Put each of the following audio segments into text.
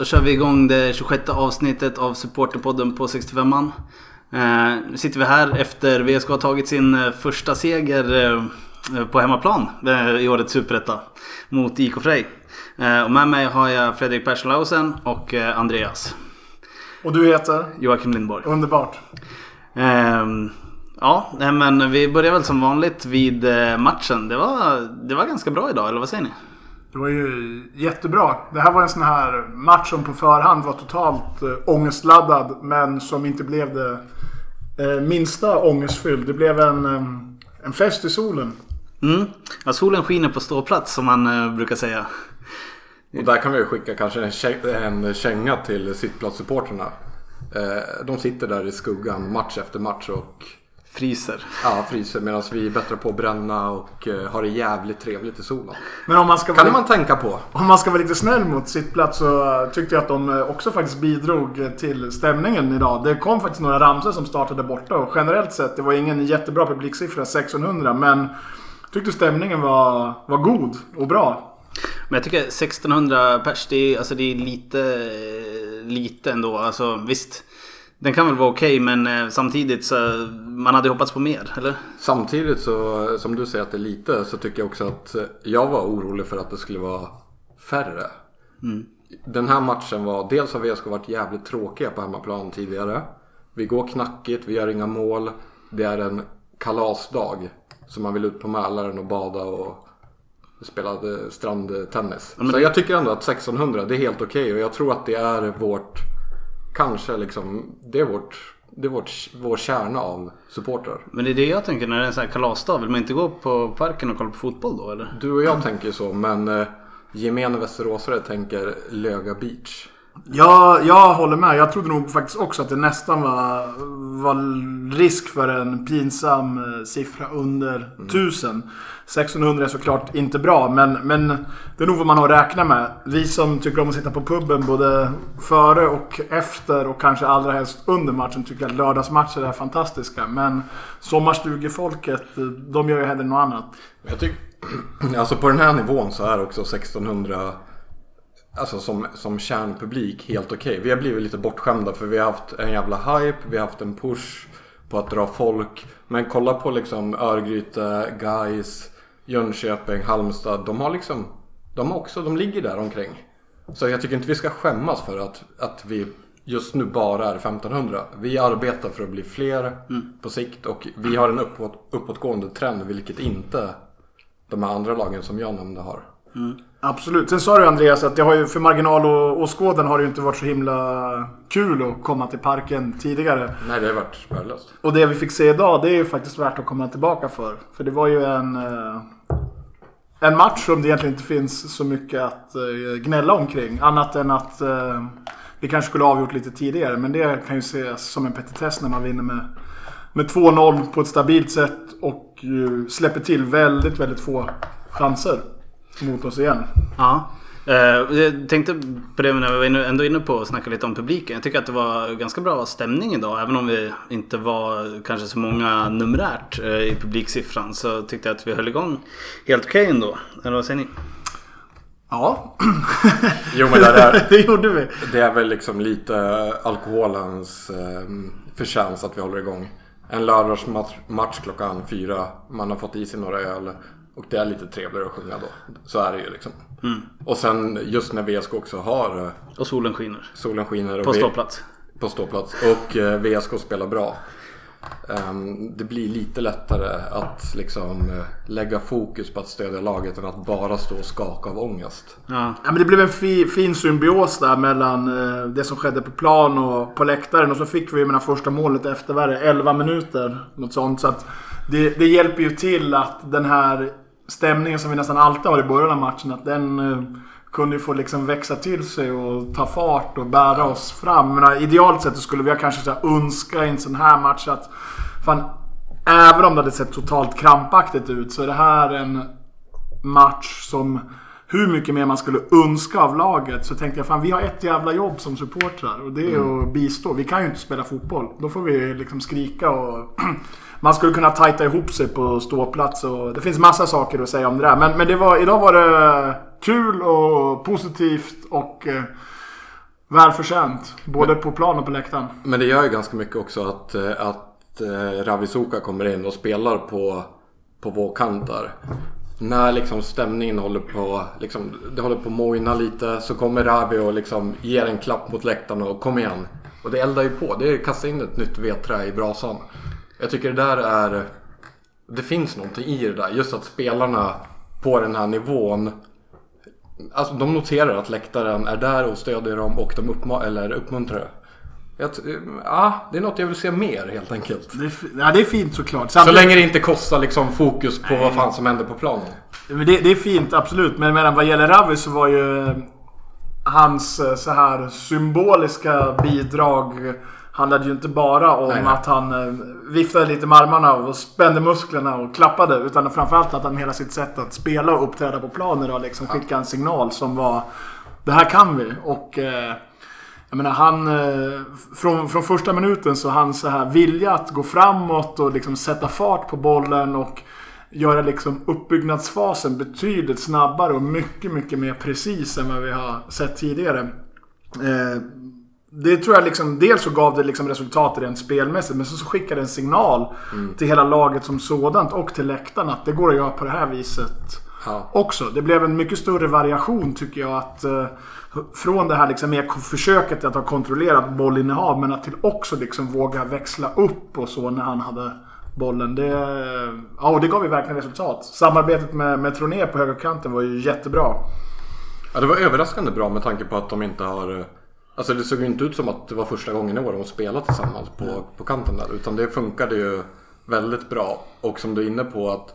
då kör vi igång det 26 avsnittet av Supporterpodden på 65an. Eh, nu sitter vi här efter VSK har tagit sin eh, första seger eh, på hemmaplan eh, i årets Superetta mot IK Frej. Eh, och med mig har jag Fredrik Perslausen och Andreas. Och du heter? Joakim Lindborg. Underbart. Ehm, ja, men vi börjar väl som vanligt vid matchen. Det var, det var ganska bra idag, eller vad säger ni? Det var ju jättebra. Det här var en sån här match som på förhand var totalt äh, ångestladdad. Men som inte blev det äh, minsta ångestfylld. Det blev en, äh, en fest i solen. Mm. Ja, solen skiner på ståplats som man brukar säga. Och där kan vi skicka kanske en, kä- en känga till sittplatssupportrarna. Eh, de sitter där i skuggan match efter match och Fryser. ja, fryser medan vi bättrar på att bränna och eh, har det jävligt trevligt i solen. Men om man ska Kan vara, man tänka på. om man ska vara lite snäll mot sittplats så tyckte jag att de äh, också faktiskt bidrog till stämningen idag. Det kom faktiskt några ramsor som startade borta och generellt sett, det var ingen jättebra publiksiffra, 1600. Men jag tyckte stämningen var, var god och bra. Men jag tycker 1600 pers, det är, alltså det är lite, lite ändå. Alltså visst, den kan väl vara okej men eh, samtidigt så man hade hoppats på mer, eller? Samtidigt så, som du säger att det är lite, så tycker jag också att jag var orolig för att det skulle vara färre. Den här matchen var, dels har VSK varit jävligt tråkiga på hemmaplan tidigare. Vi går knackigt, vi gör inga mål. Det är en kalasdag. Så man vill ut på Mälaren och bada och spela eh, strandtennis. Så jag tycker ändå att 1600, det är helt okej. Och jag tror att det är vårt, kanske liksom, det är vårt, det är vårt, vår kärna av supportrar. Men det är det jag tänker när det är en sån här kalasdag. Vill man inte gå på parken och kolla på fotboll då eller? Du och jag tänker så, men eh, gemene västeråsare tänker Löga Beach. Ja, jag håller med. Jag trodde nog faktiskt också att det nästan var, var risk för en pinsam eh, siffra under 1000. 1600 är såklart inte bra, men, men det är nog vad man har att räkna med. Vi som tycker om att sitta på puben både före och efter och kanske allra helst under matchen tycker att lördagsmatcher är fantastiska. Men sommarstugefolket, de gör ju hellre något annat. Jag tycker, alltså på den här nivån så är också 1600 Alltså som, som kärnpublik helt okej. Vi har blivit lite bortskämda för vi har haft en jävla hype, vi har haft en push på att dra folk. Men kolla på liksom Örgryte, Gais, Jönköping, Halmstad. De har liksom, de också, de ligger där omkring. Så jag tycker inte vi ska skämmas för att, att vi just nu bara är 1500. Vi arbetar för att bli fler på sikt och vi har en uppåt, uppåtgående trend vilket inte de här andra lagen som jag nämnde har. Absolut. Sen sa du Andreas att det har ju, för marginal och åskådaren har det ju inte varit så himla kul att komma till parken tidigare. Nej, det har varit värdelöst. Och det vi fick se idag, det är ju faktiskt värt att komma tillbaka för. För det var ju en, eh, en match som det egentligen inte finns så mycket att eh, gnälla omkring. Annat än att eh, vi kanske skulle ha avgjort lite tidigare. Men det kan ju ses som en petitess när man vinner med, med 2-0 på ett stabilt sätt. Och släpper till väldigt, väldigt få chanser mot oss igen. Ja. Eh, Jag tänkte på det när vi var ändå inne på att snacka lite om publiken. Jag tycker att det var ganska bra stämning idag. Även om vi inte var kanske så många numerärt eh, i publiksiffran. Så tyckte jag att vi höll igång helt okej ändå. Eller vad säger ni? Ja, Jo, men det är, det gjorde vi. det är väl liksom lite alkoholens eh, förtjänst att vi håller igång. En lördagsmatch match klockan fyra. Man har fått i sig några öl. Och det är lite trevligare att sjunga då. Så är det ju liksom. Och sen just när VSK också har eh, Och solen skiner. solen skiner. Och På vi- ståplats. på ståplats och eh, VSK spelar bra. Ehm, det blir lite lättare att liksom eh, lägga fokus på att stödja laget än att bara stå och skaka av ångest. Ja. Ja, men det blev en fi, fin symbios där mellan det som skedde på plan och på läktaren. Och så fick vi med första målet efter vad är det, 11 minuter. Något sånt. Så att det, det hjälper ju till att den här stämningen som vi nästan alltid har i början av matchen. Att den eh, kunde ju få liksom växa till sig och ta fart och bära oss fram. Men idealt sett så skulle vi kanske så här, önska i en sån här match att... Fan, även om det hade sett totalt krampaktigt ut så är det här en match som hur mycket mer man skulle önska av laget så tänkte jag fan vi har ett jävla jobb som supportrar och det är att bistå. Vi kan ju inte spela fotboll. Då får vi liksom skrika och man skulle kunna tajta ihop sig på ståplats och det finns massa saker att säga om det där. Men, men det var, idag var det kul och positivt och eh, Välförtjänt. Både på plan och på läktaren. Men det gör ju ganska mycket också att, eh, att eh, Ravisoka kommer in och spelar på, på vår kant där. När liksom stämningen håller på, liksom, det håller på att mojna lite så kommer Ravi och liksom ger en klapp mot läktaren och kom igen. Och det eldar ju på. Det är kasta in ett nytt vedträ i brasan. Jag tycker det där är... Det finns någonting i det där. Just att spelarna på den här nivån Alltså de noterar att läktaren är där och stödjer dem och de uppma- eller uppmuntrar det. Jag ja, det är något jag vill se mer helt enkelt. Det ja, det är fint såklart. Så Samtidigt, länge det inte kostar liksom fokus på vad fan som händer på planen. Men det, det är fint, absolut. Men medan vad gäller Ravi så var ju eh, hans eh, så här symboliska bidrag handlade ju inte bara om Nej, nej. att han eh, viftade lite med armarna och spände musklerna och klappade. Utan framförallt att han hela sitt sätt att spela och uppträda på planen och liksom skicka en signal som var Det här kan vi. Och eh, jag menar han... Eh, från, från första minuten så hans så här vilja att gå framåt och liksom sätta fart på bollen och göra liksom uppbyggnadsfasen betydligt snabbare och mycket, mycket mer precis än vad vi har sett tidigare. Eh, det tror jag liksom, dels så gav det liksom resultat rent spelmässigt men så, så skickade det en signal till hela laget som sådant och till läktaren att det går att göra på det här viset Ja. också. Det blev en mycket större variation tycker jag. att eh, Från det här liksom mer försöket att ha kontrollerat bollinnehav men att till också liksom våga växla upp och så när han hade bollen. Det, ja, och det gav ju verkligen resultat. Samarbetet med, med Troné på högerkanten var ju jättebra. Ja, det var överraskande bra med tanke på att de inte har... eh, Alltså det såg ju inte ut som att det var första gången i år de spelade tillsammans på, på kanten där. Utan det funkade ju väldigt bra. Och som du är inne på att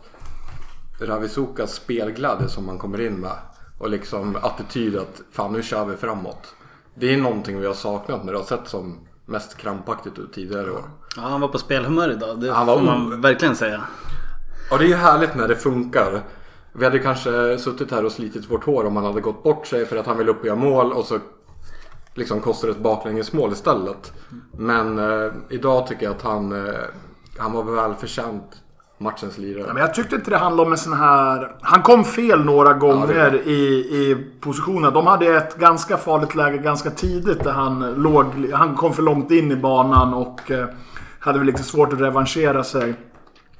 Ravisokas spelglädje som man kommer in med. Och liksom attityd att fan nu kör vi framåt. Det är någonting vi har saknat när det har sett som mest krampaktigt ut tidigare år. Ja, han var på spelhumör idag. Det Han var får man verkligen säga. Och det är ju härligt när det funkar. Vi hade kanske suttit här och slitit vårt hår om han hade gått bort sig för att han vill upp och göra mål och så liksom kostar det ett baklängesmål istället. Men eh, idag tycker jag att han, eh, han var väl förtjänt matchens lirare. Ja, men jag tyckte inte det handlade om en sån här... Han kom fel några gånger det i, i positionen. De hade ett ganska farligt läge ganska tidigt där han låg... Han kom för långt in i banan och eh, hade väl lite svårt att revanschera sig.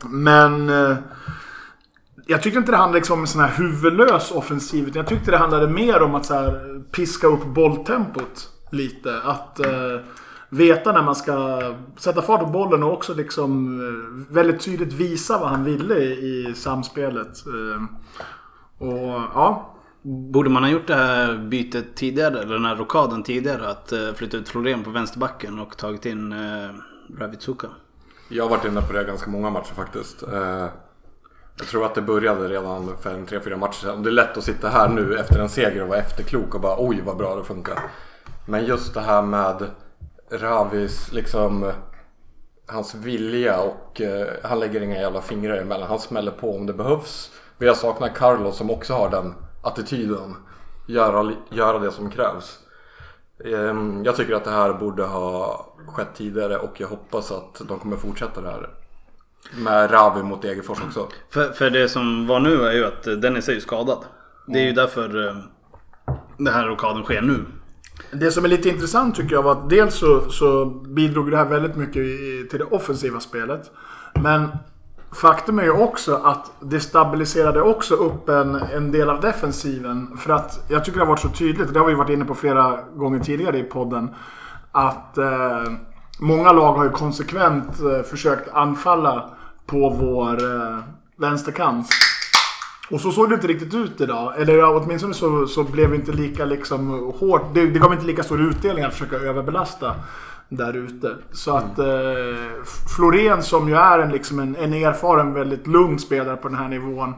Men... Eh, jag tyckte inte det handlade liksom om en sån här huvudlös offensiv. utan Jag tyckte det handlade mer om att så här, piska upp bolltempot lite. Att eh, veta när man ska sätta fart på bollen och också liksom eh, väldigt tydligt visa vad han ville i, samspelet. Eh, och ja, Borde man ha gjort det här bytet tidigare, eller den här rockaden tidigare? Att eh, flytta ut Florén på vänsterbacken och tagit in eh, Ravitsuka? Jag har varit inne på det ganska många matcher faktiskt. Eh, Jag tror att det började redan för en tre, fyra matcher sedan. Det är lätt att sitta här nu efter en seger och vara efterklok och bara oj vad bra det funkar. Men just det här med Ravis liksom hans vilja och eh, han lägger inga jävla fingrar emellan. Han smäller på om det behövs. Vi har saknat Carlos som också har den attityden. Göra, göra det som krävs. Ehm, Jag tycker att det här borde ha skett tidigare och jag hoppas att de kommer fortsätta det här. Med Ravi mot Degerfors också. För, för det som var nu är ju att eh, Dennis är ju skadad. Det är ju därför eh, den här rockaden sker nu. Det som är lite intressant tycker jag var att dels så, så bidrog det här väldigt mycket i, till det offensiva spelet. Men faktum är ju också att det stabiliserade också upp en, en del av defensiven. För att jag tycker det har varit så tydligt, det har vi varit inne på flera gånger tidigare i podden. Att eh, många lag har ju konsekvent eh, försökt anfalla på vår eh, vänsterkant. Och så såg det inte riktigt ut idag. Eller ja, åtminstone så, så blev det inte lika liksom hårt. Det, det gav inte lika stor utdelning att försöka överbelasta där ute. Så att eh, Florén som ju är en, liksom en, en erfaren, väldigt lugn spelare på den här nivån.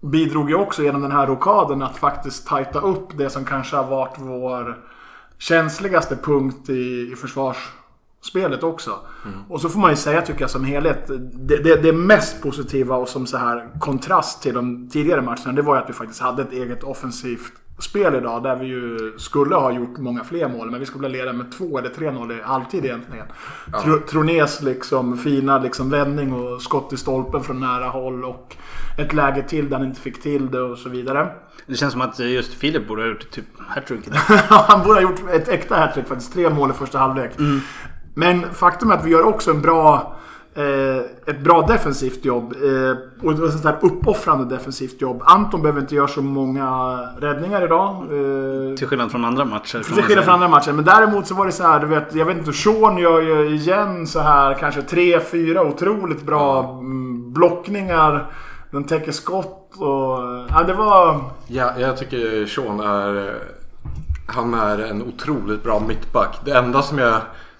Bidrog ju också genom den här rockaden att faktiskt tajta upp det som kanske har varit vår känsligaste punkt i, i försvarsspelet också. Och så får man ju säga tycker jag som helhet. Det, det, det mest positiva och som så här kontrast till de tidigare matcherna. Det var ju att vi faktiskt hade ett eget offensivt spel idag där vi ju skulle ha gjort många fler mål. Men vi skulle leda med 2 eller 3-0 i halvtid egentligen. Ja. Tronés liksom fina liksom vändning och skott i stolpen från nära håll och ett läge till där han inte fick till det och så vidare. Det känns som att just Filip borde ha gjort typ hattrick Han borde ha gjort ett äkta hattrick faktiskt. Tre mål i första halvlek. Mm. Men faktum är att vi gör också en bra Eh, ett bra defensivt jobb. Eh, och ett sånt här uppoffrande defensivt jobb. Anton behöver inte göra så många räddningar idag. Eh, till skillnad från andra matcher. Till skillnad från andra matcher. Men däremot så var det så här, du vet, jag vet inte, Sean gör ju igen så här kanske tre, fyra otroligt bra mm, blockningar. Den täcker skott och... Ja, det var... Ja, jag tycker Sean är... Han är en otroligt bra mittback. Det enda som jag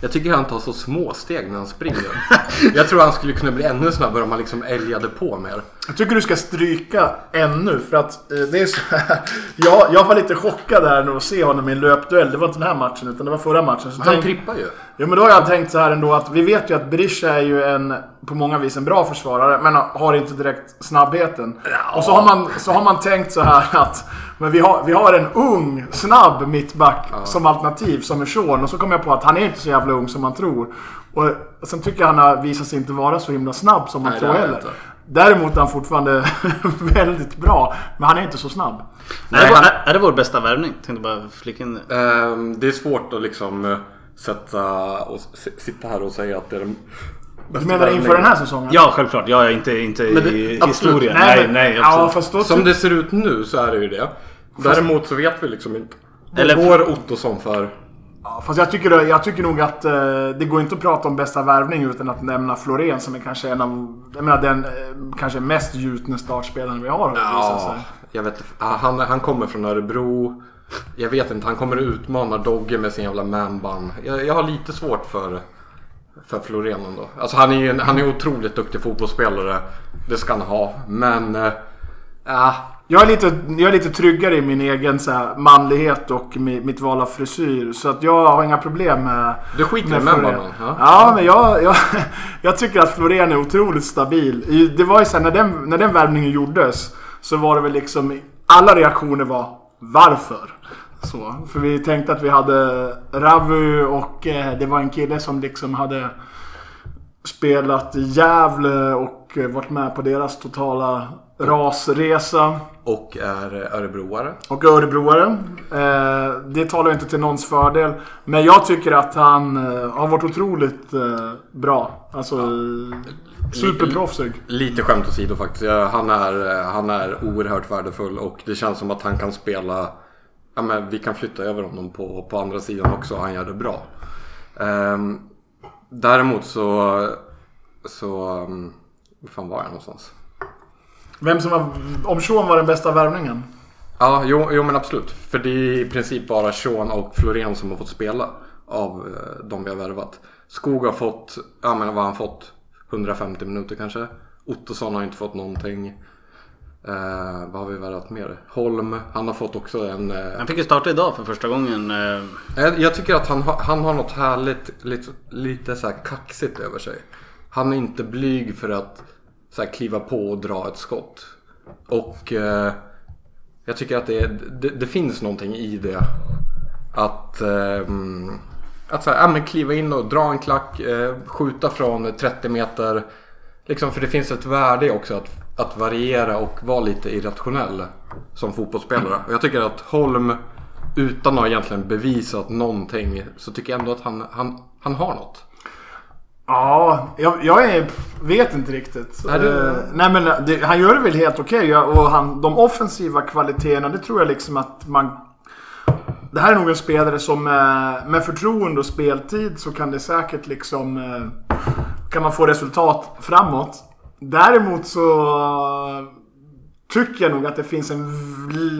Jag tycker han tar så små steg när han springer. Jag tror han skulle kunna bli ännu snabbare om han liksom älgade på mer. Jag tycker du ska stryka ännu för att eh, det är så här, jag, jag var lite chockad här nu att se honom i en löpduell. Det var inte den här matchen utan det var förra matchen. Så han tänk, trippar ju. Ja men då har jag tänkt så här ändå att vi vet ju att Berisha är ju en på många vis en bra försvarare men har inte direkt snabbheten. Ja. Och så har, man, så har man tänkt så här att men vi har, vi har en ung, snabb mittback ja. som alternativ som är Sean. Och så kom jag på att han är inte så jävla ung som man tror. Och sen tycker jag han har visat sig inte vara så himla snabb som man Nej, tror heller. Däremot är han fortfarande väldigt bra. Men han är inte så snabb. Nej, är, det, är det vår bästa värvning? Tänkte bara flika in det. Um, det är svårt att liksom uh, sätta och sitta här och säga att det är den du menar inför den här säsongen? Ja, självklart. Jag är inte, inte det, i historien. Nej, nej, nej ja, Som det ser ut nu så är det ju det. Däremot så vet vi liksom inte. Vad Eller går Ottosson för? Ja, fast jag tycker, jag tycker nog att eh, det går inte att prata om bästa värvning utan att nämna Florén som är kanske en av, jag menar den eh, kanske mest gjutne startspelaren vi har. Ja, jag vet han, han kommer från Örebro. Jag vet inte, han kommer utmana Dogge med sin jävla manbun. Jag, jag har lite svårt för för Florén ändå. Alltså han är ju han är otroligt duktig fotbollsspelare. Det ska han ha. Men... Äh, jag är, lite, jag är lite tryggare i min egen så här, manlighet och mitt val av frisyr. Så att jag har inga problem med Du skiter med, Florén? Ja. ja, men jag, jag, jag tycker att Florén är otroligt stabil. Det var ju så här, när den, när den värvningen gjordes så var det väl liksom... Alla reaktioner var varför? Så, för vi tänkte att vi hade Ravu och eh, det var en kille som liksom hade spelat i Gävle och varit med på deras totala rasresa. Och är örebroare. Och örebroare. Eh, det talar inte till någons fördel. Men jag tycker att han eh, har varit otroligt eh, bra. Alltså ja. superproffsig. Lite skämt åsido faktiskt. Han är, han är oerhört värdefull och det känns som att han kan spela ja, men vi kan flytta över honom på, på andra sidan också han gör det bra. Um, däremot så, så, um, var fan var jag någonstans? Vem som var, om Sean var den bästa värvningen? Ja, jo, jo men absolut. För det är i princip bara Sean och Florén som har fått spela av uh, de vi har värvat. Skog har fått, ja men vad har han fått? 150 minuter kanske. Ottosson har inte fått någonting. Uh, vad har vi värvat mer? Holm, han har fått också en... Uh... Han fick ju starta idag för första gången. Uh... Jag, jag, tycker att han, har, han har något härligt, lite, lite så här kaxigt över sig. Han är inte blyg för att så här, kliva på och dra ett skott. Och eh, jag tycker att det, det, det, finns någonting i det. Att, ehm, att så här, ja, kliva in och dra en klack, eh, skjuta från 30 meter. Liksom, för det finns ett värde också att att variera och vara lite irrationell som fotbollsspelare. Och jag tycker att Holm, utan att egentligen bevisat någonting, så tycker jag ändå att han, han, han har något. Ja, jag, jag är, vet inte riktigt. Du... uh, nej men det, han gör det väl helt okej. Okay. Och han, de offensiva kvaliteterna, det tror jag liksom att man... Det här är nog en spelare som med, med förtroende och speltid så kan det säkert liksom... Kan man få resultat framåt. Däremot så tycker jag nog att det finns en,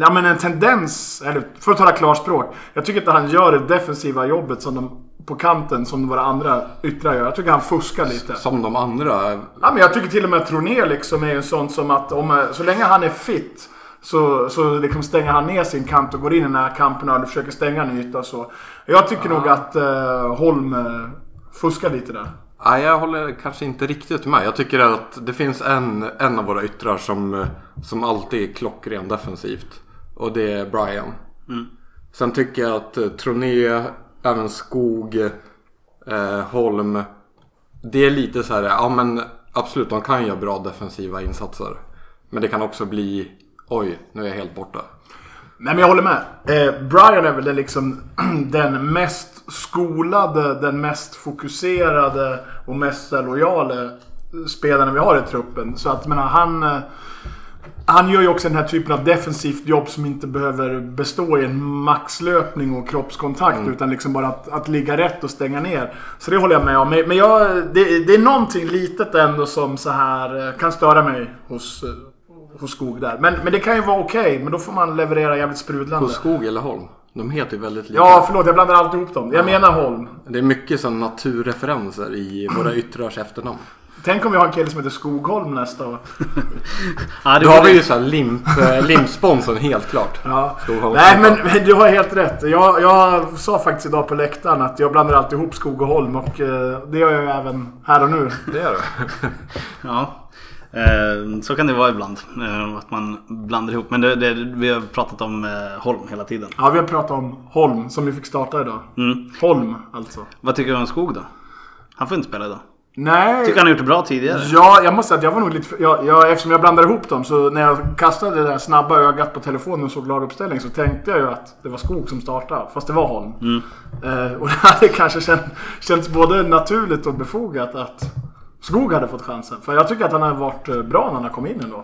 ja, men en tendens, eller för att tala klarspråk. Jag tycker inte han gör det defensiva jobbet som de, på kanten som våra andra yttrar gör. Jag tycker han fuskar lite. Som de andra? Ja, men jag tycker till och med Troné liksom är en sån som att om, så länge han är fit så, så liksom stänger han ner sin kant och går in i den här kampen och försöker stänga en yta. Så. Jag tycker ah. nog att uh, Holm uh, fuskar lite där. Nej, jag håller kanske inte riktigt med. Jag tycker att det finns en, en av våra yttrar som, som alltid är klockren defensivt. Och det är Brian. Sen tycker jag att eh, Troné, även Skog, eh, Holm. Det är lite så här, ja men absolut de kan göra bra defensiva insatser. Men det kan också bli, oj nu är jag helt borta. Nej men jag håller med. Eh, Brian är väl den, liksom, den mest skolade, den mest fokuserade och mest lojala spelaren vi har i truppen. Så att menar, han... Eh, han gör ju också den här typen av defensivt jobb som inte behöver bestå i en maxlöpning och kroppskontakt. Utan liksom bara att, att ligga rätt och stänga ner. Så det håller jag med om. Men jag, det, det är någonting litet ändå som så här eh, kan störa mig hos, eh, hos Skog där. Men, men det kan ju vara okej. men då får man leverera jävligt sprudlande. På Skog eller Holm? De heter ju väldigt lika. Ja, förlåt. Jag blandar alltid ihop dem. Jag menar Holm. Det är mycket sådana naturreferenser i våra yttrars efternamn. Tänk om vi har en kille som heter Skogholm nästa år. Ja, det Då har vi ju såhär limp, eh, limpsponsorn helt klart. Ja. Skogholm. Nej men, men du har helt rätt. Jag, jag sa faktiskt idag på läktaren att jag blandar alltid ihop Skog och Holm och eh, det gör jag ju även här och nu. Det är det. Ja. Eh, så kan det vara ibland. Att man blandar ihop. Men det, det, vi har pratat om Holm hela tiden. Ja, vi har pratat om Holm som vi fick starta idag. Mm. Holm alltså. Vad tycker du om Skog då? Han får inte spela idag. Nej. Tycker han har gjort det bra tidigare. Ja, jag måste säga att jag var nog lite... Jag, jag, eftersom jag blandar ihop dem så när jag kastade det där snabba ögat på telefonen och såg laguppställning så tänkte jag ju att det var Skog som startade. Fast det var Holm. Eh, och det hade kanske känt, känts både naturligt och befogat att Skog hade fått chansen. För jag tycker att han har varit eh, bra när han har kommit in ändå.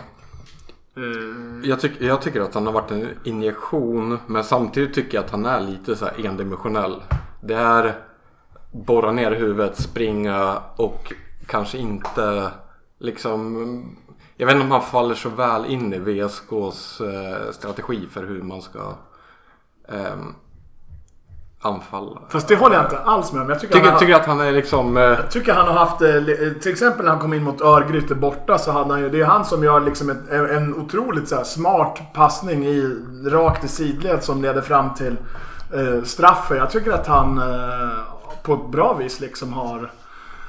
Eh, Jag, tyck, jag tycker att han har varit en injektion. Men samtidigt tycker jag att han är lite så här endimensionell. Det är borra ner huvudet, springa och kanske inte liksom... Jag vet inte om han faller så väl in i VSKs eh, strategi för hur man ska ehm, anfalla. fast det håller jag inte alls med om. Jag tycker, Tycker, han, tycker att han är liksom... Eh, jag tycker han har haft... eh, li- Till exempel när han kom in mot Örgryte borta så hade han ju... Det är han som gör liksom ett, en, en otroligt så här, smart passning i, rakt i sidled som leder fram till eh, straffen. Jag tycker att han eh, på ett bra vis liksom har...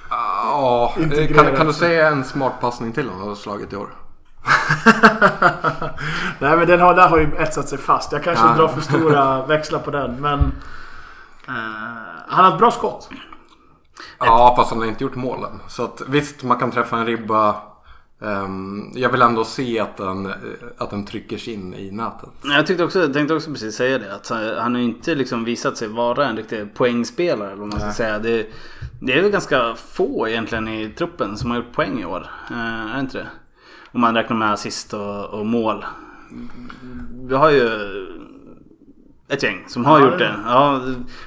Ja, kan, kan du säga en smart passning till han har slagit i år? Nej men den har, där har ju etsat sig fast. Jag kanske Ja. drar för stora växlar på den men... Eh, han har ett bra skott. Ja, fast han har inte gjort målen. Så att, visst, man kan träffa en ribba. Ehm, jag vill ändå se att den, att den trycker sig in i nätet. Jag tyckte också, tänkte också precis säga det. Att han har inte liksom visat sig vara en riktig poängspelare. Eller man ska säga. Det, det är väl ganska få egentligen i truppen som har gjort poäng i år. Eh, är det inte det? Om man räknar med assist och, och mål. Vi har ju ett gäng som har Ja, gjort det. Ja,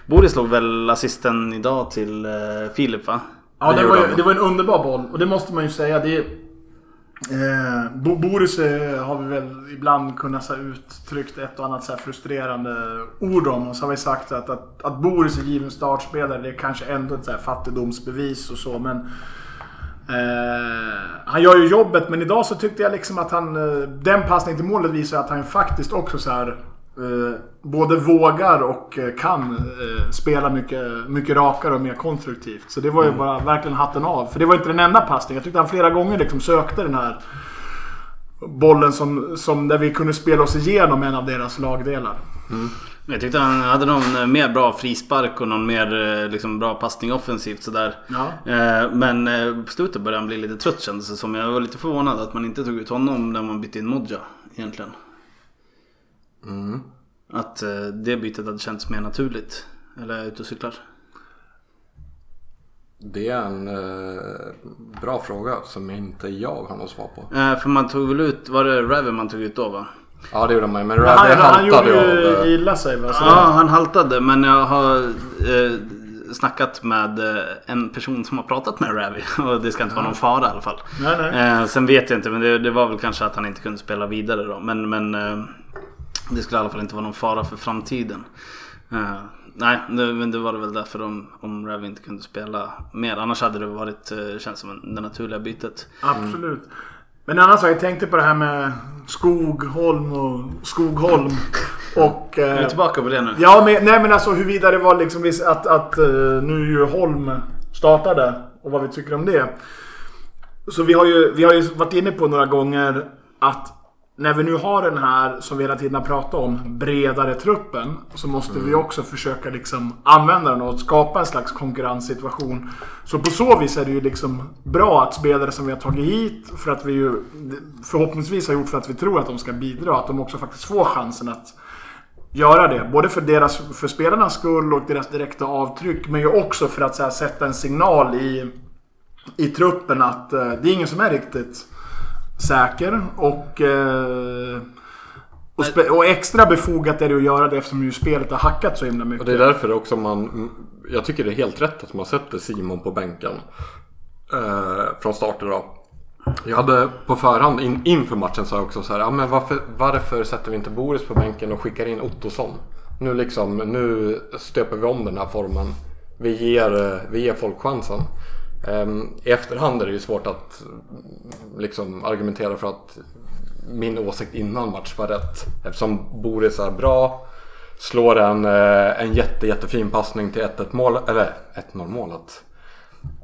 Boris slog väl assisten idag till eh, Filip va? Ja, det, var, ju, det var en underbar boll. Och det måste man ju säga. Det, eh, Bo- Boris eh, har vi väl ibland kunnat så här, uttryckt ett och annat så här, frustrerande ord om. Och så har vi sagt att, att, att Boris är given startspelare det är kanske ändå ett så här, fattigdomsbevis och så. Men eh, han gör ju jobbet. Men idag så tyckte jag liksom att han... Eh, den passningen till målet visar att han faktiskt också så här... Eh, Både vågar och eh, kan eh, spela mycket, mycket rakare och mer konstruktivt. Så det var ju bara verkligen hatten av. För det var inte den enda passningen. Jag tyckte han flera gånger liksom sökte den här bollen som, som där vi kunde spela oss igenom en av deras lagdelar. Jag tyckte han hade någon eh, mer bra frispark och någon mer liksom, bra passning offensivt sådär. Ja. Men på slutet började han bli lite trött kändes det som. Jag var lite förvånad att man inte tog ut honom när man bytte in Modja egentligen. Att eh, det bytet hade känts mer naturligt. Eller är jag ute och cyklar? Det är en eh, bra fråga som inte jag har något svar på. Eh, För man tog väl ut, var det Raven man tog ut då va? Ja, det gjorde man ju. Men Men Radley han, han haltade gjorde ju ju av... eh, illa sig va? Så Ja, han haltade men jag har eh, snackat med eh, en person som har pratat med Ravi och det ska inte vara någon fara i alla fall. Nej, nej. Eh, sen vet jag inte men det, det var väl kanske att han inte kunde spela vidare då. Men, men det skulle i alla fall inte vara någon fara för framtiden. Eh, nej, det, men det var det väl därför om, om Ravi inte kunde spela mer. Annars hade det varit, eh, känns som en, det naturliga bytet. Absolut. Men annars har jag tänkt på det här med Skogholm och Skogholm. Och... Är Eh, du tillbaka på det nu? Ja, men, nej men alltså huruvida det var liksom att, att eh, nu ju Holm startade och vad vi tycker om det. Så vi har ju, vi har ju varit inne på några gånger att när vi nu har den här, som vi hela tiden har pratat om, bredare truppen. Så måste vi också försöka liksom använda den och skapa en slags konkurrenssituation. Så på så vis är det ju liksom bra att spelare som vi har tagit hit, för att vi ju förhoppningsvis har gjort för att vi tror att de ska bidra, att de också faktiskt får chansen att göra det. Både för, deras, för spelarnas skull och deras direkta avtryck. Men ju också för att här, sätta en signal i, i truppen att eh, det är ingen som är riktigt säker. Och, eh, och, spe, och extra befogat är det att göra det eftersom ju spelet har hackat så himla mycket. Och det är därför också man... Jag tycker det är helt rätt att man sätter Simon på bänken. Eh, från start idag. Jag hade på förhand in, inför matchen sa jag också så här, ja, men varför, varför sätter vi inte Boris på bänken och skickar in Ottosson? Nu liksom, nu stöper vi om den här formen. Vi ger, eh, vi ger folk chansen. Ehm, I efterhand är det ju svårt att liksom argumentera för att min åsikt innan match var rätt. Eftersom Boris är bra, slår en, eh, en jätte, jättefin passning till 1-1 mål, eller 1-0 målet.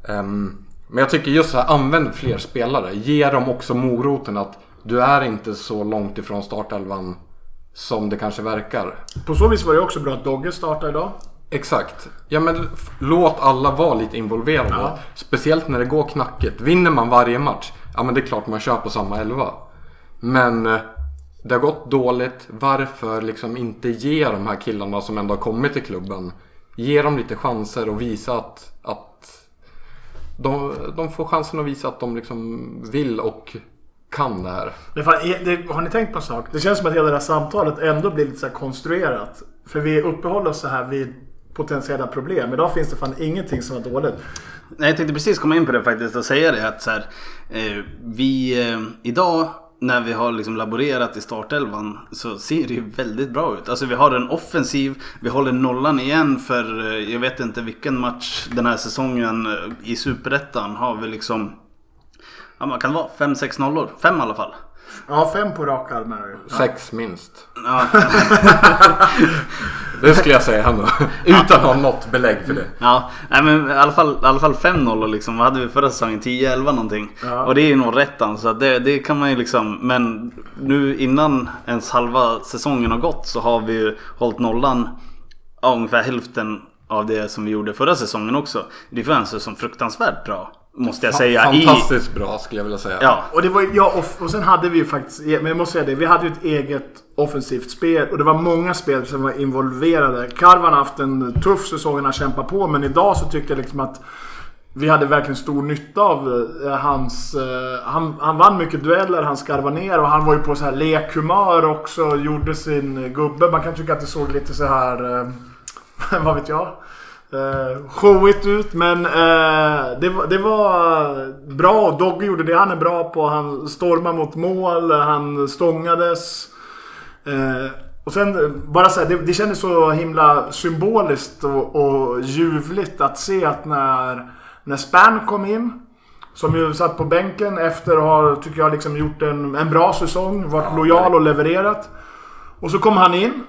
Ehm, men jag tycker just så här, använd fler spelare. Ge dem också moroten att du är inte så långt ifrån startelvan som det kanske verkar. På så vis var det också bra att Dogge startade idag. Exakt. Ja men låt alla vara lite involverade. Ja. Speciellt när det går knackigt. Vinner man varje match, ja men det är klart man kör på samma elva. Men eh, det har gått dåligt. Varför liksom inte ge de här killarna som ändå har kommit till klubben. Ge dem lite chanser och visa att, att de, de får chansen att visa att de liksom vill och kan det här. Det, fan, det, har ni tänkt på en sak? Det känns som att hela det här samtalet ändå blir lite så konstruerat. För vi uppehåller oss så här vid potentiella problem. Idag finns det fan ingenting som är dåligt. Nej, jag tänkte precis komma in på det faktiskt och säga det att så här, eh, vi eh, idag när vi har liksom laborerat i startelvan så ser det ju väldigt bra ut. Alltså vi har en offensiv, vi håller nollan igen för eh, jag vet inte vilken match den här säsongen eh, i Superettan har vi liksom Ja, man kan det vara 5-6 nollor. Fem i alla fall. Ja, fem på rak arm är det. Sex minst. Ja, Det skulle jag säga ändå. Utan att ha något belägg för det. ja nej, men i alla fall, i alla fall 5 nollor liksom. Vad hade vi förra säsongen? 10-11 någonting. Ja. Och det är ju nog rättan. Så det, det kan man ju liksom. Men nu innan ens halva säsongen har gått så har vi ju hållit nollan ja, ungefär hälften av det som vi gjorde förra säsongen också. Det var en säsong fruktansvärt bra. Måste jag säga. Fantastiskt bra skulle jag vilja säga. Ja, Och, det var, ja, och, och sen hade vi ju faktiskt, men jag måste säga det, vi hade ju ett eget offensivt spel och det var många spel som var involverade. Karvan har haft en tuff säsong, han har kämpat på, men idag så tyckte jag liksom att vi hade verkligen stor nytta av eh, hans... eh, han, han vann mycket dueller, han skarvade ner och han var ju på så här lekhumör också. Gjorde sin gubbe. Man kan tycka att det såg lite så här... eh, vad vet jag? Uh, showigt ut men eh, det, var, det var bra. Dogge gjorde det han är bra på. Han stormade mot mål, han stångades. Eh, och sen bara så här, det, det kändes så himla symboliskt och, och ljuvligt att se att när, när Span kom in. Som ju satt på bänken efter att ha, tycker jag, liksom gjort en, en bra säsong. Varit lojal och levererat. Och så kom han in.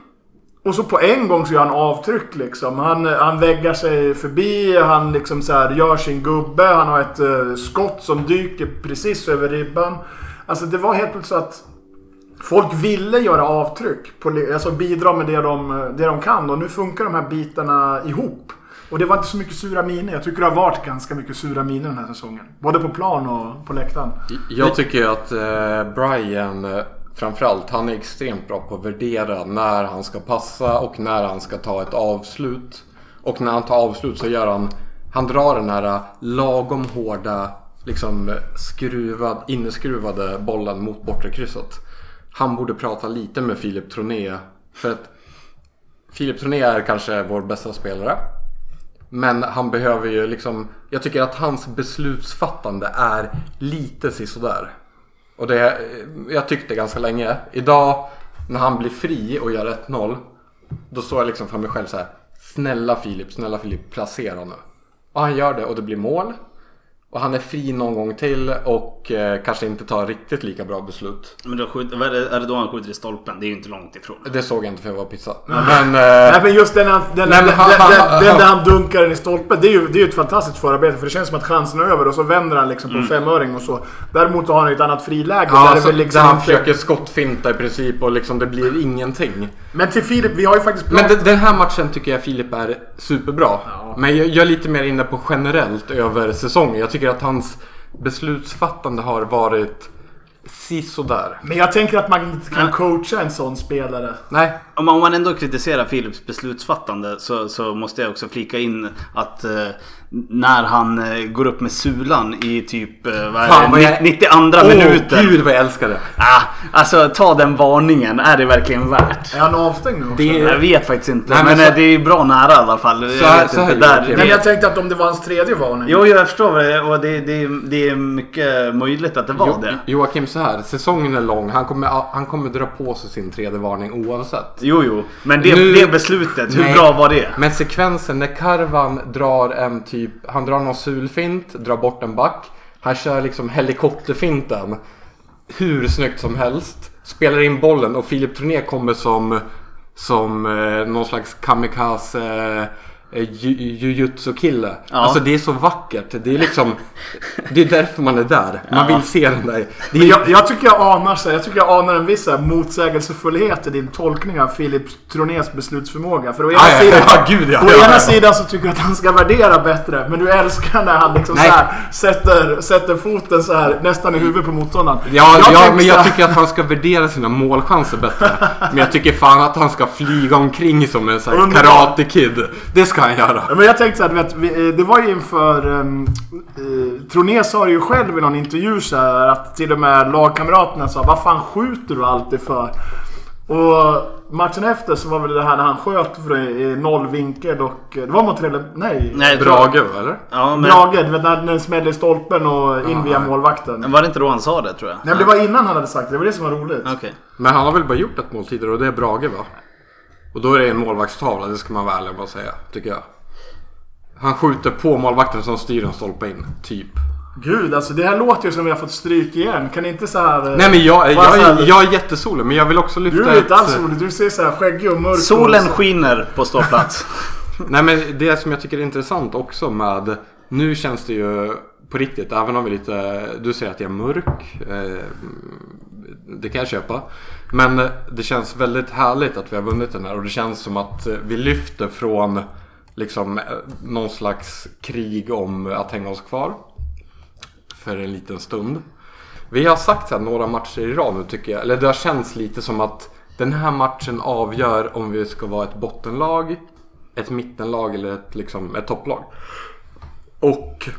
Och så på en gång så gör han avtryck liksom. Han, han väggar sig förbi, han liksom så här gör sin gubbe. Han har ett uh, skott som dyker precis över ribban. Alltså det var helt plötsligt så att folk ville göra avtryck. På, alltså bidra med det de, det de kan. Och nu funkar de här bitarna ihop. Och det var inte så mycket sura miner. Jag tycker det har varit ganska mycket sura miner den här säsongen. Både på plan och på läktaren. Jag tycker ju att eh, Brian eh, framförallt, han är extremt bra på att värdera när han ska passa och när han ska ta ett avslut. Och när han tar avslut så gör han, han drar den här lagom hårda, liksom skruvad, inneskruvade bollen mot bortre krysset. Han borde prata lite med Filip Troné. För att Filip Troné är kanske vår bästa spelare. Men han behöver ju liksom, jag tycker att hans beslutsfattande är lite sisådär. Och det, jag tyckte ganska länge. Idag när han blir fri och gör 1-0. Då står jag liksom för mig själv så här. Snälla Filip, snälla Filip, placera nu. Och han gör det och det blir mål. Och han är fri någon gång till och eh, kanske inte tar riktigt lika bra beslut. Men då skjuter, vad är, det, är det då han skjuter i stolpen? Det är ju inte långt ifrån. Det såg jag inte för jag var pizza. Men... Eh, Nej men just den, den, den, Nej, men den, han- den, han- den, där han dunkar den i stolpen. Det är ju det är ju ett fantastiskt förarbete för det känns som att chansen är över och så vänder han liksom på en femöring och så. Däremot har han ju ett annat friläge. Ja, där alltså, liksom där han inte- försöker skottfinta i princip och liksom det blir ingenting. Men till Filip, vi har ju faktiskt Men pratat... den, den här matchen tycker jag Filip är superbra. Men jag, jag är lite mer inne på generellt över säsongen. Jag tycker att hans beslutsfattande har varit sisådär. Men jag tänker att man inte kan coacha en sån spelare. Nej, Om man, ändå kritiserar Philips beslutsfattande så, så måste jag också flika in att eh, när han eh, går upp med sulan i typ eh, vad är Fan, vad jag- 92 Åh minuten. gud vad jag älskar det. Ah, alltså ta den varningen, är det verkligen värt? Är han avstängd nu också? Det- Jag vet faktiskt inte, Nej, men men, så- eh, det är ju bra nära i alla fall. Så jag här- vet så här inte, är det, där. Nej, men jag tänkte att om det var hans tredje varning. Jo, jag förstår det är och det, det, det är mycket möjligt att det var Jo, det. Joakim så här, säsongen är lång. Han kommer, han kommer dra på sig sin tredje varning oavsett. Jo, jo, men det, Nu- det beslutet, hur Nej. bra var det? Men sekvensen när Karvan drar en typ, han drar någon sulfint, drar bort en back. Han kör liksom helikopterfinten. Hur snyggt som helst. Spelar in bollen och Filip Troné kommer som, som eh, någon slags kamikaze jujutsu-kille. Ja. Alltså det är så vackert. Det är liksom, det är därför man är där. Man Ja. vill se den där. Det är, jag, jag tycker jag anar så här, jag tycker jag anar en viss så motsägelsefullhet i din tolkning av Filip Tronés beslutsförmåga. För å ena, Ja, ja, sidan, ja, gud, ja, å ja, ena ja. sidan så tycker du att han ska värdera bättre. Men du älskar när han liksom så här, sätter, sätter foten så här nästan i huvudet på motståndaren. Ja, ja tänkte men så jag här- tycker att han ska värdera sina målchanser bättre. Men jag tycker fan att han ska flyga omkring som en sån här karate kid. Det ska han göra. Men jag tänkte så här, du vet, vi, eh, det var ju inför... Um, uh, Troné sa det ju själv i någon intervju så här, att till och med lagkamraterna sa Vad fan skjuter du alltid för? Och matchen efter så var väl det här när han sköt för i noll vinkel och... eh, Det var mot Trelle... Nej. Nej, Brage eller? Ja, men Brage, du vet när den smällde i stolpen och in via målvakten. var det inte då han sa det tror jag? Nej men det var innan han hade sagt det, det var det som var roligt. Okej. Men han har väl bara gjort ett mål tidigare och det är Brage va? Och då är det en målvaktstavla, det ska man vara ärlig med att säga. Tycker jag. Han skjuter på målvakten som styr en stolpe in, typ. Gud alltså det här låter ju som vi har fått stryk igen. Kan inte så här... eh, Nej men jag, bara jag, är- jag är jättesolig men jag vill också lyfta Du är inte ett- alls rolig, du ser så här skäggig och mörk Solen och- skiner på ståplats. Nej men det som jag tycker är intressant också med Nu känns det ju på riktigt, även om vi lite Du säger att jag är mörk eh, det kan jag köpa Men det känns väldigt härligt att vi har vunnit den här och det känns som att eh, vi lyfter från Liksom eh, någon slags krig om att hänga oss kvar För en liten stund Vi har sagt så här några matcher i rad nu tycker jag Eller det har känts lite som att Den här matchen avgör om vi ska vara ett bottenlag ett mittenlag eller ett, liksom, ett topplag. Och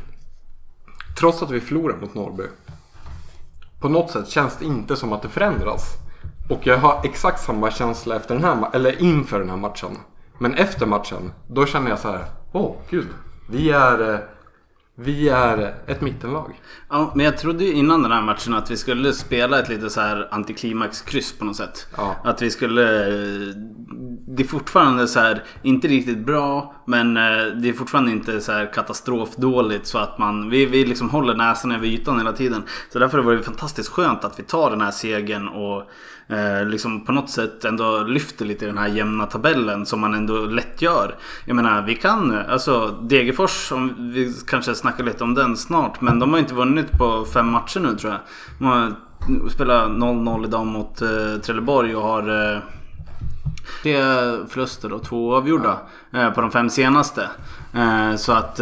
trots att vi förlorar mot Norrby. På något sätt känns det inte som att det förändras. Och jag har exakt samma känsla efter den här, eller inför den här matchen. Men efter matchen, då känner jag så här. Åh, gud. Vi är, eh, vi är ett mittenlag. Ja, men jag trodde ju innan den här matchen att vi skulle spela ett lite så här antiklimax-kryss på något sätt. Ja. Att vi skulle... Det är fortfarande så här, inte riktigt bra, men eh, det är fortfarande inte så här katastrofdåligt så att man... Vi, vi liksom håller näsan över ytan hela tiden. Så därför var det fantastiskt skönt att vi tar den här segern och eh, liksom på något sätt ändå lyfter lite i den här jämna tabellen som man ändå lätt gör. Jag menar, vi kan... Alltså Degerfors, om vi kanske snackar lite om den snart, men de har inte vunnit på fem matcher nu tror jag. De har spelat 0-0 idag mot eh, Trelleborg och har eh, tre förluster och två avgjorda eh, på de fem senaste. Eh, så att...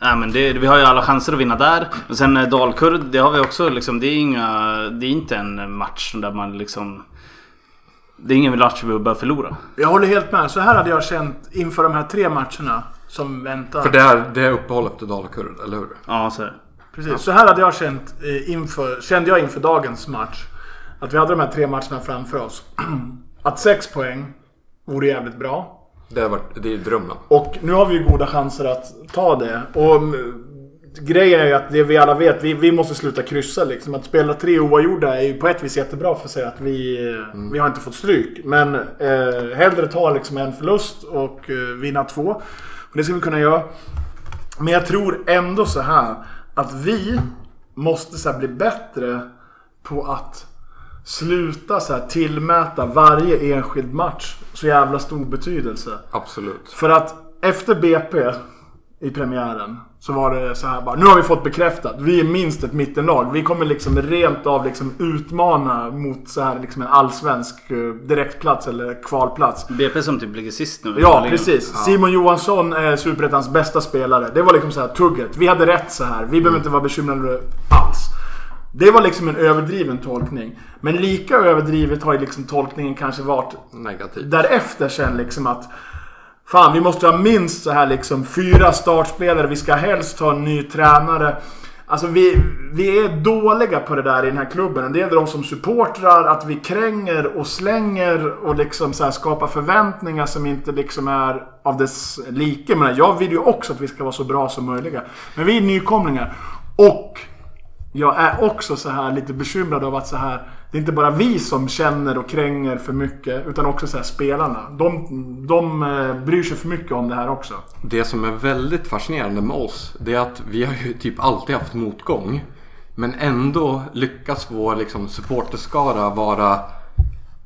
Eh, Ja, men det, vi har ju alla chanser att vinna där. Och sen eh, Dalkurd, det har vi också liksom. Det är, inga, det är inte en match där man liksom... Det är ingen match vi bör förlora. Jag håller helt med. Så här hade jag känt inför de här tre matcherna som väntar. För det är, det är uppehåll efter Dalakurd, eller hur? Ja, så är det. Precis. Så här hade jag känt eh, inför, kände jag inför dagens match. Att vi hade de här tre matcherna framför oss. Att sex poäng vore jävligt bra. Det, har varit, det är drömmen. Och nu har vi ju goda chanser att ta det. Och mm, grejen är ju att det vi alla vet, vi, vi måste sluta kryssa liksom. Att spela tre oavgjorda är ju på ett vis jättebra för att säga att vi, Mm. vi har inte fått stryk. Men eh, hellre ta liksom en förlust och eh, vinna två. Och det ska vi kunna göra. Men jag tror ändå så här att vi måste så bli bättre på att sluta så här tillmäta varje enskild match så jävla stor betydelse. Absolut. För att efter BP i premiären så var det så här bara. Nu har vi fått bekräftat. Vi är minst ett mittenlag. Vi kommer liksom rent av liksom utmana mot så här liksom en allsvensk eh, direktplats eller kvalplats. BP som typ ligger sist nu. Ja, precis. Simon Johansson är Superettans bästa spelare. Det var liksom så här tugget. Vi hade rätt så här. Vi behöver inte vara bekymrade alls. Det var liksom en överdriven tolkning. Men lika överdrivet har ju liksom tolkningen kanske varit Negativt. därefter sen liksom att Fan, vi måste ha minst så här liksom fyra startspelare. Vi ska helst ha en ny tränare. Alltså vi, vi är dåliga på det där i den här klubben. En del av oss som supportrar, att vi kränger och slänger och liksom så skapar förväntningar som inte liksom är av dess like. Men jag vill ju också att vi ska vara så bra som möjliga. Men vi är nykomlingar. Och jag är också så här lite bekymrad av att så här det är inte bara vi som känner och kränger för mycket utan också så här spelarna. De, de eh, bryr sig för mycket om det här också. Det som är väldigt fascinerande med oss det är att vi har ju typ alltid haft motgång. Men ändå lyckas vår liksom, supporterskara vara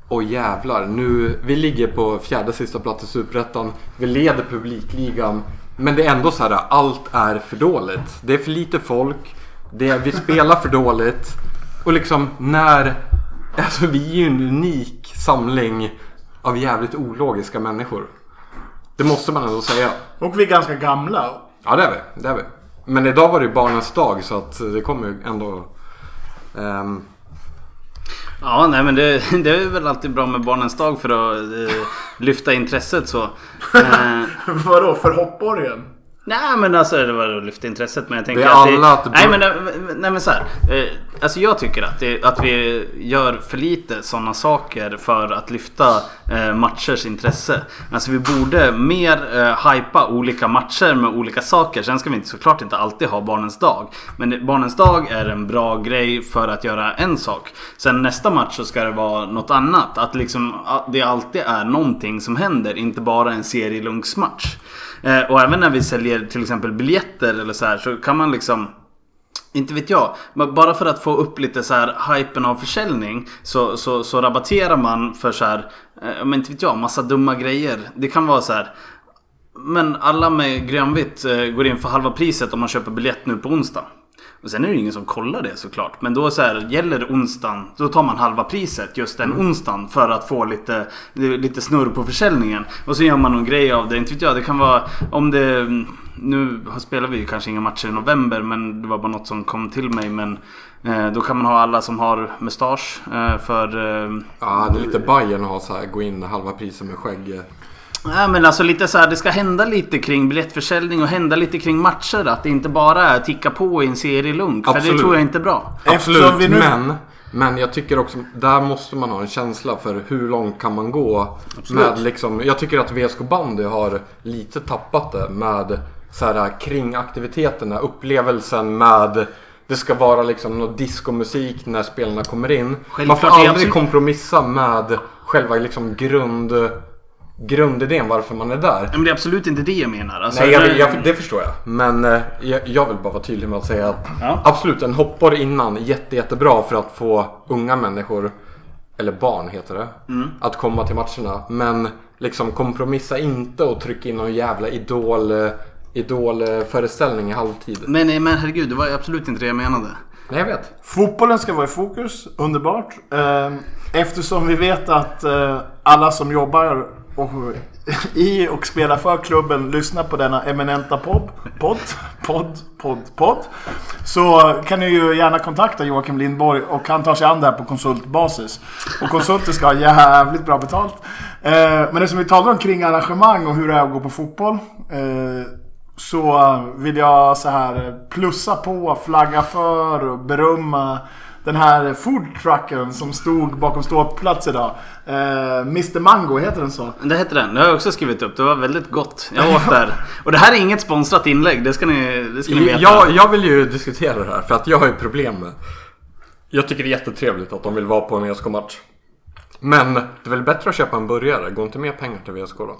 Åh jävlar, nu, vi ligger på fjärde sista plats i Superettan. Vi leder publikligan. Men det är ändå så här, allt är för dåligt. Det är för lite folk. Det, vi spelar för dåligt. Och liksom när... Alltså vi är ju en unik samling av jävligt ologiska människor. Det måste man ändå säga. Och vi är ganska gamla. Ja det är vi. Det är vi. Men idag var det ju barnens dag så att det kommer ju ändå... ehm, Ja, nej men det, det är väl alltid bra med Barnens dag för att eh, lyfta intresset så. Eh, Vadå, för hoppborgen? Nej men alltså det var att lyfta intresset men jag tänker Det är att alla att det Nej men, nej, men så här. Eh, alltså jag tycker att, det, att vi gör för lite sådana saker för att lyfta eh, matchers intresse. Alltså vi borde mer eh, hypa olika matcher med olika saker. Sen ska vi inte, såklart inte alltid ha Barnens dag. Men det, Barnens dag är en bra grej för att göra en sak. Sen nästa match så ska det vara något annat. Att liksom det alltid är någonting som händer, inte bara en serielunksmatch. Eh, och även när vi säljer till exempel biljetter eller så här så kan man liksom inte vet jag. Men bara för att få upp lite så här hypen av försäljning så, så, så rabatterar man för så här, eh, men inte vet jag, massa dumma grejer. Det kan vara så här. Men alla med grönvitt eh, går in för halva priset om man köper biljett nu på onsdag. Och sen är det ju ingen som kollar det såklart. Men då så här, gäller onsdagen, då tar man halva priset just den onsdagen för att få lite, lite snurr på försäljningen. Och så gör man någon grej av det. Inte vet jag, det kan vara om det... Nu spelar vi ju kanske inga matcher i november men det var bara något som kom till mig. Men eh, då kan man ha alla som har mustasch eh, för... Eh, ja, det är lite Bajen att ha så här, gå in halva priset med skägg. Nej men alltså lite så här, det ska hända lite kring biljettförsäljning och hända lite kring matcher. Att det inte bara är ticka på i en serielunk. För det Absolut. tror jag inte är bra. Absolut, nu- men, men jag tycker också där måste man ha en känsla för hur långt kan man gå. Med liksom, jag tycker att VSK bandy har lite tappat det med så här, kring aktiviteterna, upplevelsen med det ska vara liksom någon diskomusik när spelarna kommer in. Man får aldrig absolut- kompromissa med själva liksom grund, grundidén varför man är där. Men det är absolut inte det jag menar. Alltså, Nej, jag, det- jag, det förstår jag. Men eh, jag, jag vill bara vara tydlig med att säga att Ja. absolut en hoppborg innan jätte, jättebra för att få unga människor, eller barn heter det, Mm. att komma till matcherna. Men liksom kompromissa inte och trycka in någon jävla idol, eh, idolföreställning i halvtid. Men, nej, men herregud, det var absolut inte det jag menade. Nej, jag vet. Fotbollen ska vara i fokus, underbart. Eh, Eftersom vi vet att eh, alla som jobbar och, i och spela för klubben lyssna på denna eminenta podd, podd, podd, podd, podd. Så kan ni ju gärna kontakta Joakim Lindborg och han tar sig an det här på konsultbasis. Och konsulter ska ha jävligt bra betalt. Eh, men det som vi talar om kring arrangemang och hur det är att gå på fotboll. Eh, så vill jag så här plussa på, flagga för och berömma den här foodtrucken som stod bakom ståplats idag. Eh, Mr Mango, heter den så? Det heter den. Det har jag också skrivit upp. Det var väldigt gott. Jag åt där. Och det här är inget sponsrat inlägg. Det ska ni, det ska ni veta. Jag, jag vill ju diskutera det här för att jag har ju problem med Jag tycker det är jättetrevligt att de vill vara på en VSK-match. Men det är väl bättre att köpa en burgare? Går inte mer pengar till VSK då?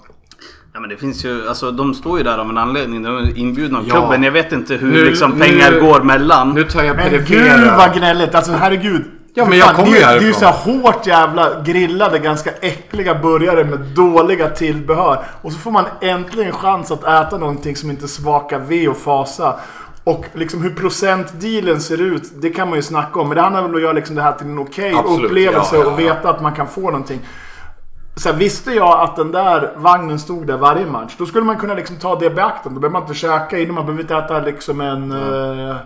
Ja men det finns ju, alltså de står ju där av en anledning. De är inbjudna av Ja. klubben. Jag vet inte hur Nu- liksom nu- pengar går mellan. Nu tar jag Men perifera. gud vad gnälligt. Alltså herregud. Ja, men jag fan, kommer det, är- det är ju härifrån. så här hårt jävla grillade, ganska äckliga burgare med dåliga tillbehör. Och så får man äntligen chans att äta någonting som inte smakar ve och fasa. Och liksom hur procentdealen ser ut, det kan man ju snacka om. Men det handlar väl om att göra liksom det här till en okej Absolut, upplevelse ja, ja, och ja. veta att man kan få någonting. Så här, visste jag att den där vagnen stod där varje match, då skulle man kunna liksom ta det i beaktande. Då behöver man inte käka innan, man behöver inte äta liksom en... eh,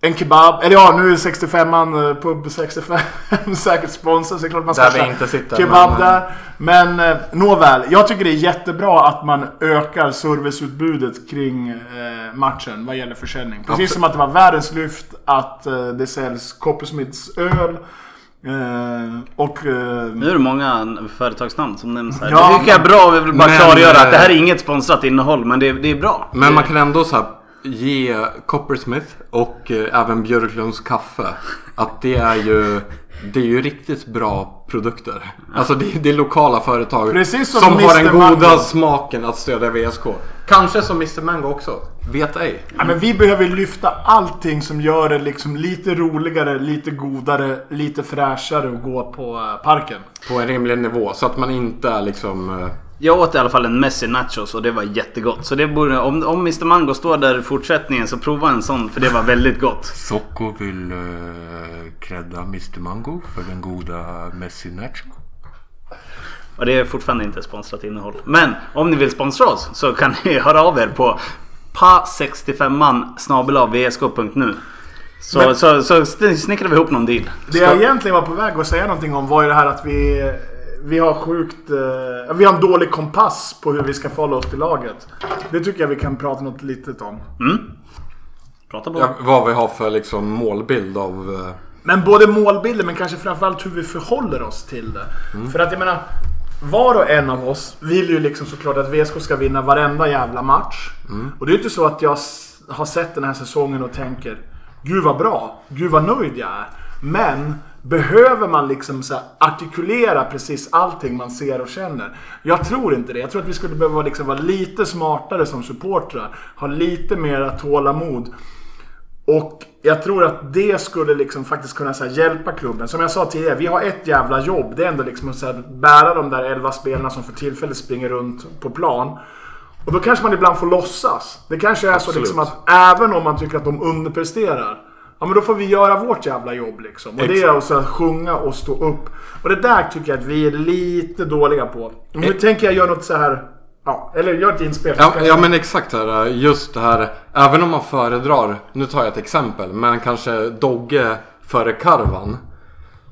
en kebab, eller ja nu är 65an, eh, pub 65 säkert sponsor så det är klart man ska Där vi inte sitter, Kebab men- där. Men eh, nåväl, jag tycker det är jättebra att man ökar serviceutbudet kring eh, matchen vad gäller försäljning. Precis Absolut. som att det var världens lyft att eh, det säljs Coppersmiths öl. Eh, och... Eh, Nu är det många företagsnamn som nämns här. Ja, det tycker jag är bra. Vi vill bara men, klargöra att det här är inget sponsrat innehåll. Men det, det är bra. Men man kan ändå så ge Coppersmith och eh, även Björklunds kaffe att det är ju det är ju riktigt bra produkter. Alltså det, det är lokala företag Precis som som har den goda Mango. smaken att stödja VSK. Kanske som Mr Mango också. Vet ej. Ja, men vi behöver lyfta allting som gör det liksom lite roligare, lite godare, lite fräschare att gå på eh, parken. På en rimlig nivå så att man inte är liksom eh, Jag åt i alla fall en Messi Nachos och det var jättegott. Så det borde, om, om Mr Mango står där i fortsättningen så prova en sån för det var väldigt gott. Socko vill uh, credda Mr Mango för den goda Messi Nacho. Och det är fortfarande inte sponsrat innehåll. Men om ni vill sponsra oss så kan ni höra av er på pa65man vsk.nu. Så, Men- så, så snickrar vi ihop någon deal. Det jag egentligen var på väg att säga någonting om var ju det här att vi, vi har sjukt... Eh, vi har en dålig kompass på hur vi ska förhålla oss till laget. Det tycker jag vi kan prata något litet om. Prata på. ja, vad vi har för liksom målbild av eh, Men både målbilden men kanske framförallt hur vi förhåller oss till det. Mm. För att jag menar, var och en av oss vill ju liksom såklart att VSK ska vinna varenda jävla match. Mm. Och det är ju inte så att jag har sett den här säsongen och tänker Gud vad bra, Gud vad nöjd jag är. Men behöver man liksom så artikulera precis allting man ser och känner? Jag tror inte det. Jag tror att vi skulle behöva liksom vara lite smartare som supportrar. Ha lite mer tålamod. Och jag tror att det skulle liksom faktiskt kunna så här, hjälpa klubben. Som jag sa tidigare, vi har ett jävla jobb. Det är ändå liksom att så här, bära de där 11 spelarna som för tillfället springer runt på plan. Och då kanske man ibland får låtsas. Det kanske är så Absolut. liksom att även om man tycker att de underpresterar. Ja men då får vi göra vårt jävla jobb liksom. Och det är Exakt. att sjunga och stå upp. Och det där tycker jag att vi är lite dåliga på. Och nu tänker jag göra något så här. Ja, eller gör ett inspel. Ja, ja men exakt här, just det här. Även om man föredrar, nu tar jag ett exempel, men kanske Dogge före Karvan.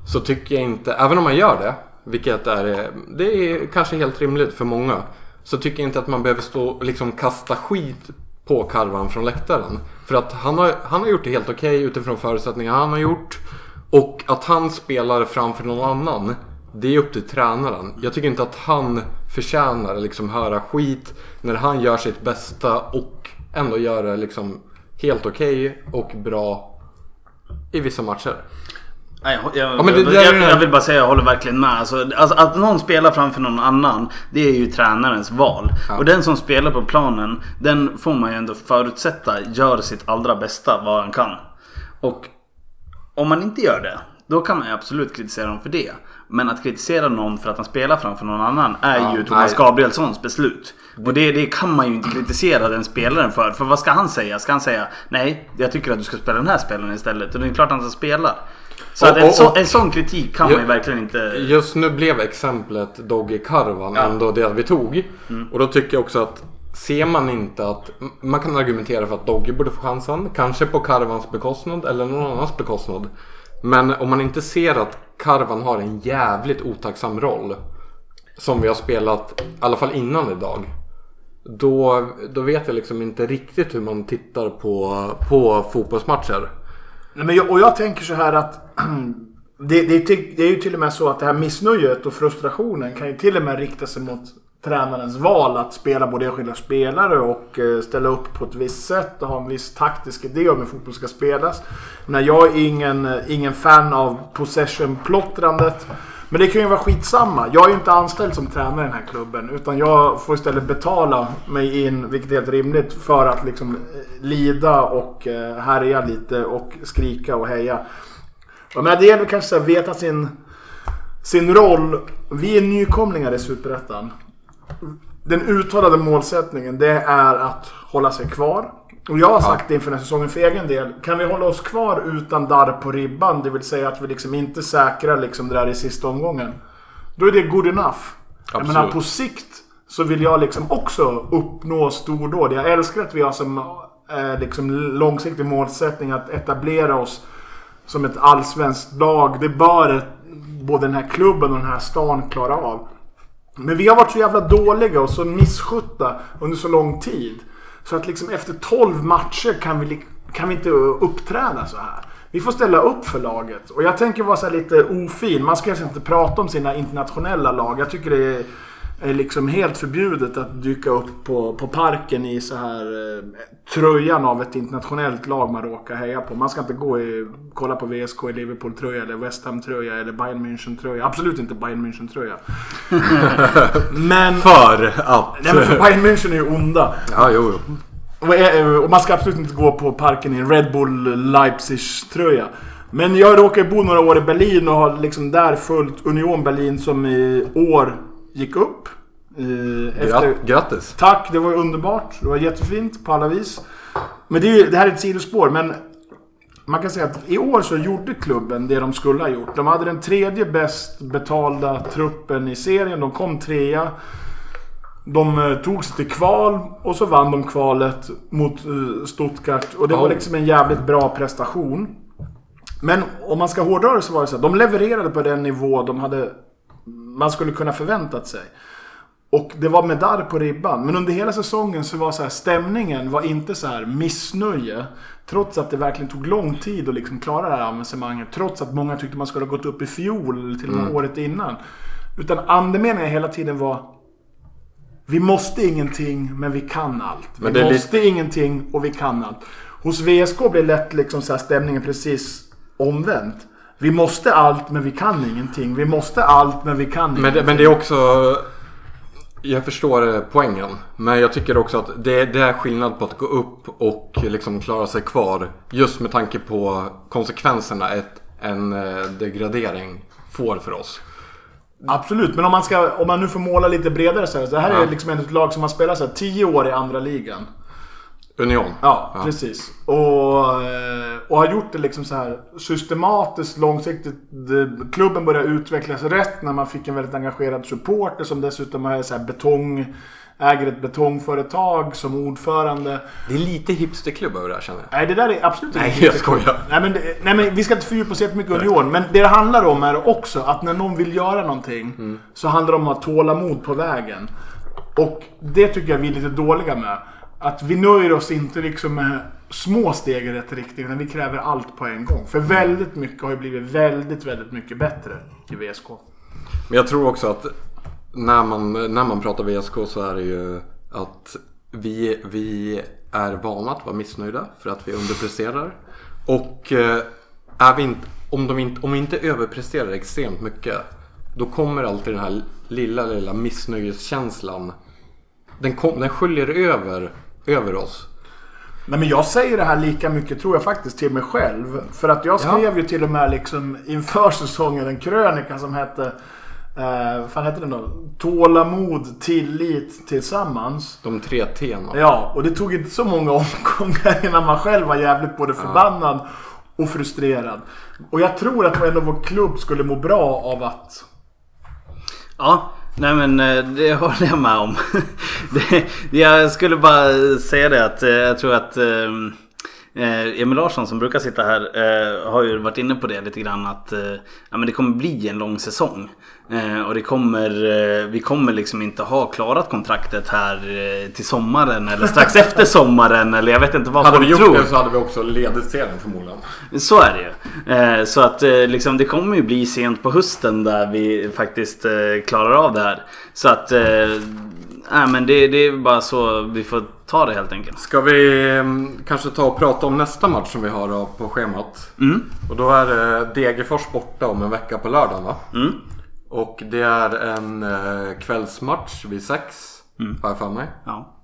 Så tycker jag inte, även om man gör det, vilket är, det är kanske helt rimligt för många. Så tycker jag inte att man behöver stå och liksom kasta skit på Karvan från läktaren. För att han har, han har gjort det helt okej utifrån förutsättningar han har gjort. Och att han spelar framför någon annan, det är upp till tränaren. Jag tycker inte att han förtjänar liksom höra skit när han gör sitt bästa och ändå gör det liksom helt okej och bra i vissa matcher. Nej, jag, jag, Ja, men det- jag, det är jag, ju- jag vill bara säga jag håller verkligen med. Alltså, alltså, att någon spelar framför någon annan, det är ju tränarens val. Och den som spelar på planen, den får man ju ändå förutsätta gör sitt allra bästa vad han kan. Och om man inte gör det, då kan man ju absolut kritisera dem för det. Men att kritisera någon för att han spelar framför någon annan är Ja, ju Thomas nej. Gabrielssons beslut. Och det, det kan man ju inte kritisera den spelaren för. För vad ska han säga? Ska han säga nej, jag tycker att du ska spela den här spelaren istället? Och det är klart han ska spela. Så Och- en, och- så, och- en sån kritik kan Ja. man ju verkligen inte... Just nu blev exemplet Dogge Karvan ändå det vi tog. Och då tycker jag också att ser man inte att man kan argumentera för att Dogge borde få chansen. Kanske på Karvans bekostnad eller någon annans bekostnad. Men om man inte ser att Karvan har en jävligt otacksam roll. Som vi har spelat, i alla fall innan idag. Då, då vet jag liksom inte riktigt hur man tittar på, på fotbollsmatcher. Nej, men jag, och jag tänker så här att det, det, är det är ju till och med så att det här missnöjet och frustrationen kan ju till och med rikta sig mot tränarens val att spela både enskilda spelare och eh, ställa upp på ett visst sätt och ha en viss taktisk idé om hur fotboll ska spelas. Men jag är ingen, eh, ingen fan av possession-plottrandet. Men det kan ju vara skitsamma. Jag är ju inte anställd som tränare i den här klubben. Utan jag får istället betala mig in, vilket är helt rimligt, för att liksom eh, lida och eh, härja lite och skrika och heja. Jag det gäller kanske att veta sin, sin roll. Vi är nykomlingar i Superettan. Den uttalade målsättningen det är att hålla sig kvar. Och jag har sagt det inför den här säsongen för egen del. Kan vi hålla oss kvar utan darr på ribban, det vill säga att vi liksom inte säkrar liksom det där i sista omgången. Då är det good enough. Jag Absolut. menar på sikt så vill jag liksom också uppnå stordåd. Jag älskar att vi har som eh, liksom långsiktig målsättning att etablera oss som ett allsvenskt lag. Det bör både den här klubben och den här stan klara av. Men vi har varit så jävla dåliga och så misskötta under så lång tid. Så att liksom efter 12 matcher kan vi, kan vi inte uppträda så här. Vi får ställa upp för laget. Och jag tänker vara så här lite ofin. Man ska alltså inte prata om sina internationella lag. Jag tycker det är, är liksom helt förbjudet att dyka upp på, på parken i så här eh, tröjan av ett internationellt lag man råkar heja på. Man ska inte gå i, kolla på VSK i Liverpool-tröja eller West Ham-tröja eller Bayern München-tröja. Absolut inte Bayern München-tröja. Men... För att... Nej men för Bayern München är ju onda. Ja, jo, jo. Och, eh, och man ska absolut inte gå på parken i en Red Bull Leipzig-tröja. Men jag råkar bo några år i Berlin och har liksom där följt Union Berlin som i år gick upp. Eh, efter, Grat- grattis. Tack, det var underbart. Det var jättefint på alla vis. Men det, är ju, det här är ett sidospår, men man kan säga att i år så gjorde klubben det de skulle ha gjort. De hade den tredje bäst betalda truppen i serien. De kom trea. De eh, tog sig till kval och så vann de kvalet mot eh, Stuttgart. Och det var liksom en jävligt bra prestation. Men om man ska hårdra det så var det så att de levererade på den nivå de hade man skulle kunna förväntat sig. Och det var med darr på ribban. Men under hela säsongen så var så här, stämningen var inte så här missnöje. Trots att det verkligen tog lång tid att liksom klara det här avancemanget. Trots att många tyckte man skulle ha gått upp i fjol eller till och med året innan. Utan andemeningen hela tiden var vi måste ingenting, men vi kan allt. Vi det måste ingenting och vi kan allt. Hos VSK blir lätt liksom så här stämningen precis omvänt. Vi måste allt, men vi kan ingenting. Vi måste allt, men vi kan Men ingenting. men det är också... Jag förstår eh, poängen. Men jag tycker också att det, det är skillnad på att gå upp och liksom klara sig kvar. Just med tanke på konsekvenserna ett, en eh, degradering får för oss. Absolut, men om man, ska, om man nu får måla lite bredare så här. Det här är Ja. liksom ett lag som har spelat så här, 10 år i andra ligan. Union. Ja, precis. Och, eh, och har gjort det liksom så här systematiskt, långsiktigt. Klubben började utvecklas rätt när man fick en väldigt engagerad supporter som dessutom är så här betong, äger ett betongföretag som ordförande. Det är lite hipsterklubb över det här känner jag. Nej, det där är absolut Nej, inte jag skojar. Nej men, nej, men vi ska inte fördjupa oss jättemycket i Union. Men det det handlar om är också att när någon vill göra någonting Mm. så handlar det om att ha tålamod på vägen. Och det tycker jag vi är lite dåliga med. Att vi nöjer oss inte liksom med små steg i rätt riktning, utan vi kräver allt på en gång. För väldigt mycket har ju blivit väldigt, väldigt mycket bättre i VSK. Men jag tror också att när man, när man pratar VSK så är det ju att vi, vi är vana att vara missnöjda för att vi underpresterar. Och eh, är vi inte, om, de inte, om vi inte överpresterar extremt mycket då kommer alltid den här lilla, lilla missnöjeskänslan. Den, kom, den sköljer över, över oss. Nej men jag säger det här lika mycket tror jag faktiskt till mig själv. För att jag skrev Ja. ju till och med liksom inför säsongen en krönika som hette eh, vad fan hette den då? Tålamod, tillit, tillsammans. De tre T'na. Ja, och det tog inte så många omgångar innan man själv var jävligt både förbannad och frustrerad. Och jag tror att ändå vår klubb skulle må bra av att... Ja, nej men eh, det håller jag med om. det, jag skulle bara säga det att eh, jag tror att um eh, Emil Larsson som brukar sitta här eh, har ju varit inne på det lite grann att eh, ja, men det kommer bli en lång säsong. Eh, och det kommer, eh, vi kommer liksom inte ha klarat kontraktet här eh, till sommaren eller strax efter sommaren eller jag vet inte vad Hade vi gjort tror. det så hade vi också ledit serien förmodligen. Så är det ju. Eh, så att liksom, det kommer ju bli sent på hösten där vi faktiskt klarar av det här. Så att, nej, men det, det är bara så vi får ta det helt enkelt. Ska vi mm, kanske ta och prata om nästa match som vi har då på schemat? Mm. Och då är det Degerfors borta om en vecka på lördagen va? Mm. Och det är en eh, kvällsmatch vid sex. Har jag för mig. Ja,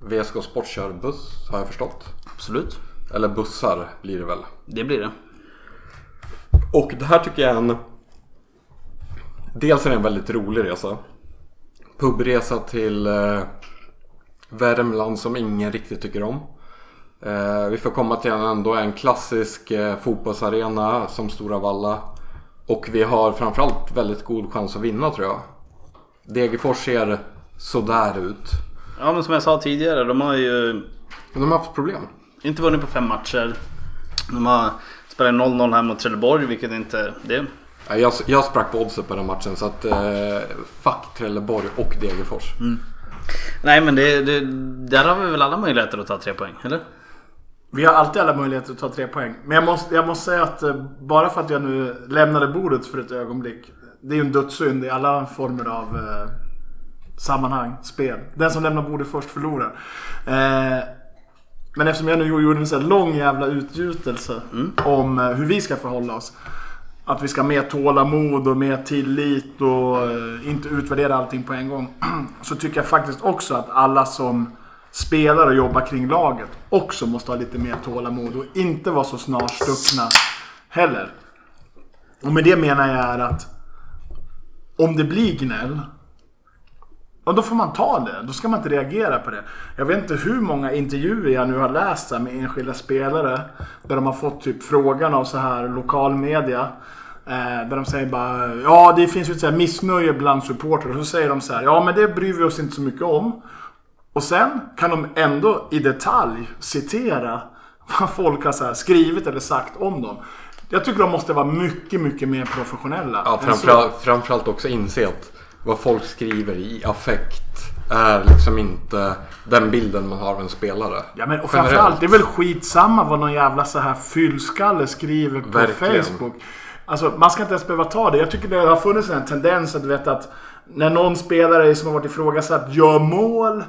VSK Sport kör buss har jag förstått. absolut. Eller bussar blir det väl. Det blir det. Och det här tycker jag är en... Dels är det en väldigt rolig resa. Pubresa till eh, Värmland som ingen riktigt tycker om. Eh, vi får komma till en, ändå en klassisk eh, fotbollsarena som Stora Valla. Och vi har framförallt väldigt god chans att vinna tror jag. Degerfors ser sådär ut. Ja, men som jag sa tidigare, de har ju de har haft problem. inte vunnit på fem matcher. De har spelat 0-0 här mot Trelleborg, vilket inte det. Ja, Jag, jag sprack på oddset på den matchen så att eh, fuck Trelleborg och Degerfors. Nej, men det, det, där har vi väl alla möjligheter att ta tre poäng, eller? Vi har alltid alla möjligheter att ta tre poäng. Men jag måste, jag måste säga att eh, bara för att jag nu lämnade bordet för ett ögonblick. Det är ju en dödssynd i alla former av eh, sammanhang, spel. Den som lämnar bordet först förlorar. Eh, men eftersom jag nu gjorde en sån här lång jävla utgjutelse om eh, hur vi ska förhålla oss. Att vi ska ha mer tålamod och mer tillit och eh, inte utvärdera allting på en gång. Så tycker jag faktiskt också att alla som spelar och jobbar kring laget också måste ha lite mer tålamod och inte vara så snarstuckna heller. Och med det menar jag är att om det blir gnäll Ja, då får man ta det. Då ska man inte reagera på det. Jag vet inte hur många intervjuer jag nu har läst med enskilda spelare. Där de har fått typ frågan av så här lokal media. Eh, där de säger bara Ja, det finns ju ett så här missnöje bland supportrar. Och så säger de så här Ja, men det bryr vi oss inte så mycket om. Och sen kan de ändå i detalj citera vad folk har så skrivit eller sagt om dem. Jag tycker de måste vara mycket, mycket mer professionella. Ja, framförallt, framförallt också inse att vad folk skriver i affekt är liksom inte den bilden man har av en spelare. Ja men och Generellt. framförallt, det är väl skitsamma vad någon jävla så här fyllskalle skriver på Verkligen. Facebook. Alltså man ska inte ens behöva ta det. Jag tycker det har funnits en tendens att du vet att när någon spelare som har varit ifrågasatt gör mål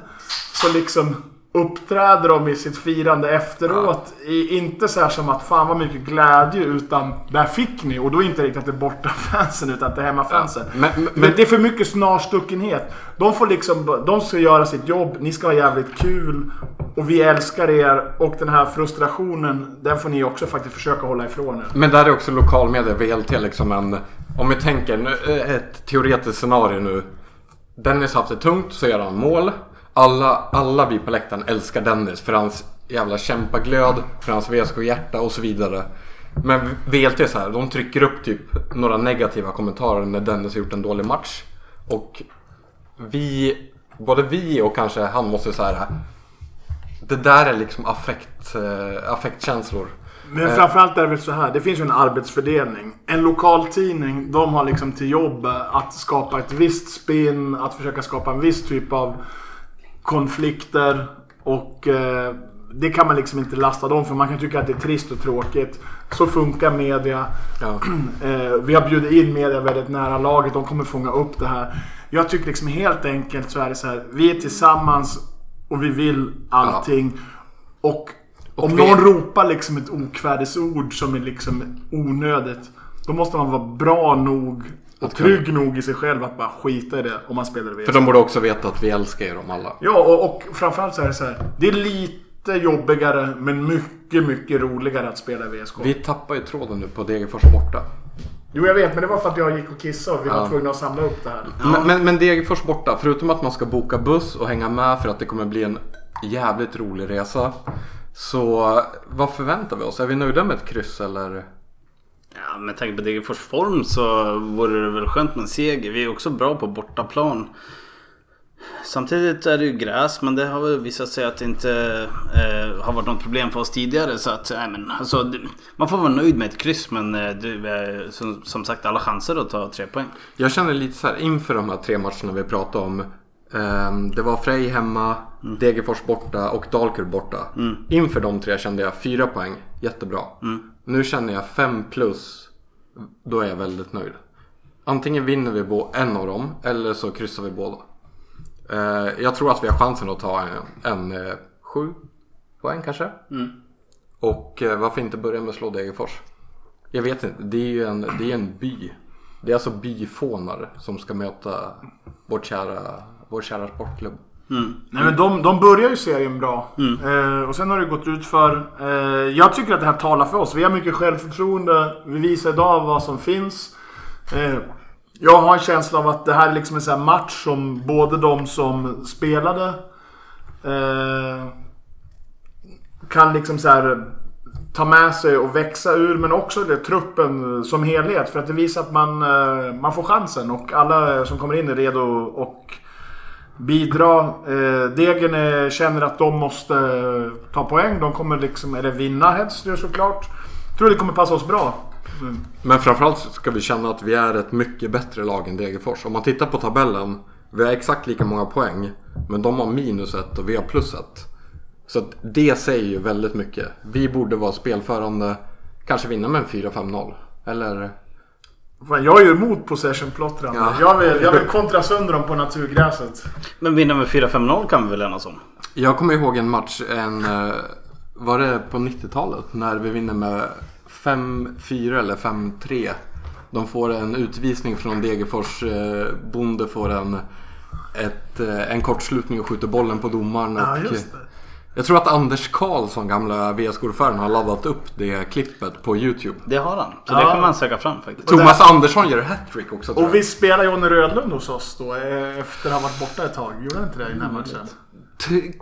så liksom uppträder de i sitt firande efteråt. I, inte så här som att fan vad mycket glädje utan där fick ni. Och då inte riktigt till borta fansen utan till hemmafansen. Ja, men- men- men det är för mycket snarstuckenhet. De får liksom, de ska göra sitt jobb, ni ska ha jävligt kul. Och vi älskar er. Och den här frustrationen, den får ni också faktiskt försöka hålla ifrån er. Men där är också lokalmedia, VLT liksom en... Om vi tänker ett teoretiskt scenario nu. Dennis har haft det tungt, så gör han mål. Alla, alla vi på läktaren älskar Dennis för hans jävla kämpaglöd, för hans VSK-hjärta och så vidare. Men VLT så här, de trycker upp typ några negativa kommentarer när Dennis har gjort en dålig match. Och vi, både vi och kanske han måste så här. Det där är liksom affekt, eh, affektkänslor. Men framförallt är det väl så här, det finns ju en arbetsfördelning. En lokaltidning, de har liksom till jobb att skapa ett visst spin, att försöka skapa en viss typ av konflikter. Och eh, det kan man liksom inte lasta dem för. Man kan tycka att det är trist och tråkigt. Så funkar media. Ja. Eh, vi har bjudit in media väldigt nära laget. De kommer fånga upp det här. Jag tycker liksom helt enkelt så är det så här. Vi är tillsammans och vi vill allting. Och Och om vi- någon ropar liksom ett okvädesord som är liksom onödigt. Då måste man vara bra nog och Att trygg nog i sig själv att bara skita i det om man spelar VSK. För de borde också veta att vi älskar er om alla. Ja, och, och framförallt så är det så här. Det är lite jobbigare men mycket, mycket roligare att spela VSK. Vi tappar ju tråden nu på Degerfors borta. Jo, jag vet, men det var för att jag gick och kissade och vi var Ja. tvungna att samla upp det här. Men, men, men Degerfors borta, förutom att man ska boka buss och hänga med för att det kommer bli en jävligt rolig resa. Så vad förväntar vi oss? Är vi nöjda med ett kryss eller? Ja, med tanke på Degerfors form så vore det väl skönt med en seger. Vi är också bra på bortaplan. Samtidigt är det ju gräs men det har väl visat sig att det inte eh, har varit något problem för oss tidigare. Så att, nej, men, alltså, det, man får vara nöjd med ett kryss men eh, det, är, som, som sagt alla chanser att ta tre poäng. Jag känner lite så här inför de här tre matcherna vi pratade om. ehm, det var Frej hemma, Degerfors borta och Dalkurd borta. Inför de tre kände jag fyra poäng, jättebra. Nu känner jag fem plus, då är jag väldigt nöjd. Antingen vinner vi en av dem eller så kryssar vi båda. Eh, jag tror att vi har chansen att ta en, en eh, sju poäng kanske. Och eh, varför inte börja med att slå Degerfors? Jag vet inte, det är ju en, det är en by. Det är alltså byfånar som ska möta vårt kära, vår kära sportklubb. Nej men de, de börjar ju serien bra. Eh, och sen har det gått ut för. Eh, jag tycker att det här talar för oss. Vi har mycket självförtroende. Vi visar idag vad som finns. Eh, jag har en känsla av att det här är liksom en sån match som både de som spelade eh, kan liksom så här ta med sig och växa ur. Men också det, truppen som helhet. För att det visar att man, eh, man får chansen och alla som kommer in är redo och bidra. Eh, Degen är, känner att de måste eh, ta poäng. De kommer liksom, eller vinna helst såklart. Tror det kommer passa oss bra. Mm. Men framförallt ska vi känna att vi är ett mycket bättre lag än Degerfors. Om man tittar på tabellen. Vi har exakt lika många poäng. Men de har minus ett och vi har plus ett. Så att det säger ju väldigt mycket. Vi borde vara spelförande. Kanske vinna med en 4-5-0. Eller... Fan, jag är ju emot possession-plottrande. Ja. Jag, vill, jag vill kontra sönder dem på naturgräset. Men vinna med 4-5-0 kan vi väl enas om? Jag kommer ihåg en match, en, eh, var det på 90-talet? När vi vinner med 5-4 eller 5-3. De får en utvisning från Degerfors. eh, Bonde får en, ett, eh, en kortslutning och skjuter bollen på domaren. Ja, och, just det. Jag tror att Anders Karlsson, gamla VSK-ordföranden, har laddat upp det klippet på YouTube. Det har han. Så Ja. det kan man söka fram faktiskt. Thomas Andersson gör hattrick också tror Och vi spelar Johnny Rödlund hos oss då eh, efter att ha varit borta ett tag. Gjorde han inte det i den här matchen? T-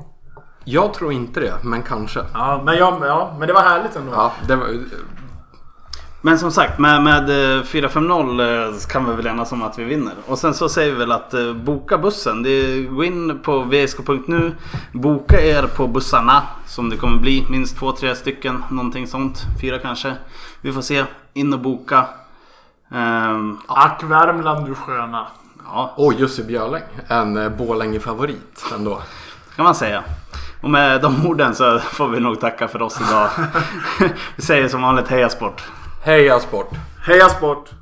Jag tror inte det, men kanske. Ja, men, jag, ja, men det var härligt ändå. Ja, det var, Men som sagt, med, med eh, 4-5-0 eh, kan vi väl enas om att vi vinner. Och sen så säger vi väl att eh, boka bussen. Det är, gå in på vsk.nu. Boka er på bussarna. Som det kommer bli. Minst två, tre stycken. Någonting sånt. Fyra kanske. Vi får se. In och boka. Ja, Ack Värmland du sköna. ja, och Jussi Björling, en eh, Borlänge-favorit ändå. kan man säga. Och med de orden så får vi nog tacka för oss idag. vi säger som vanligt heja sport. Heja sport! Heja sport!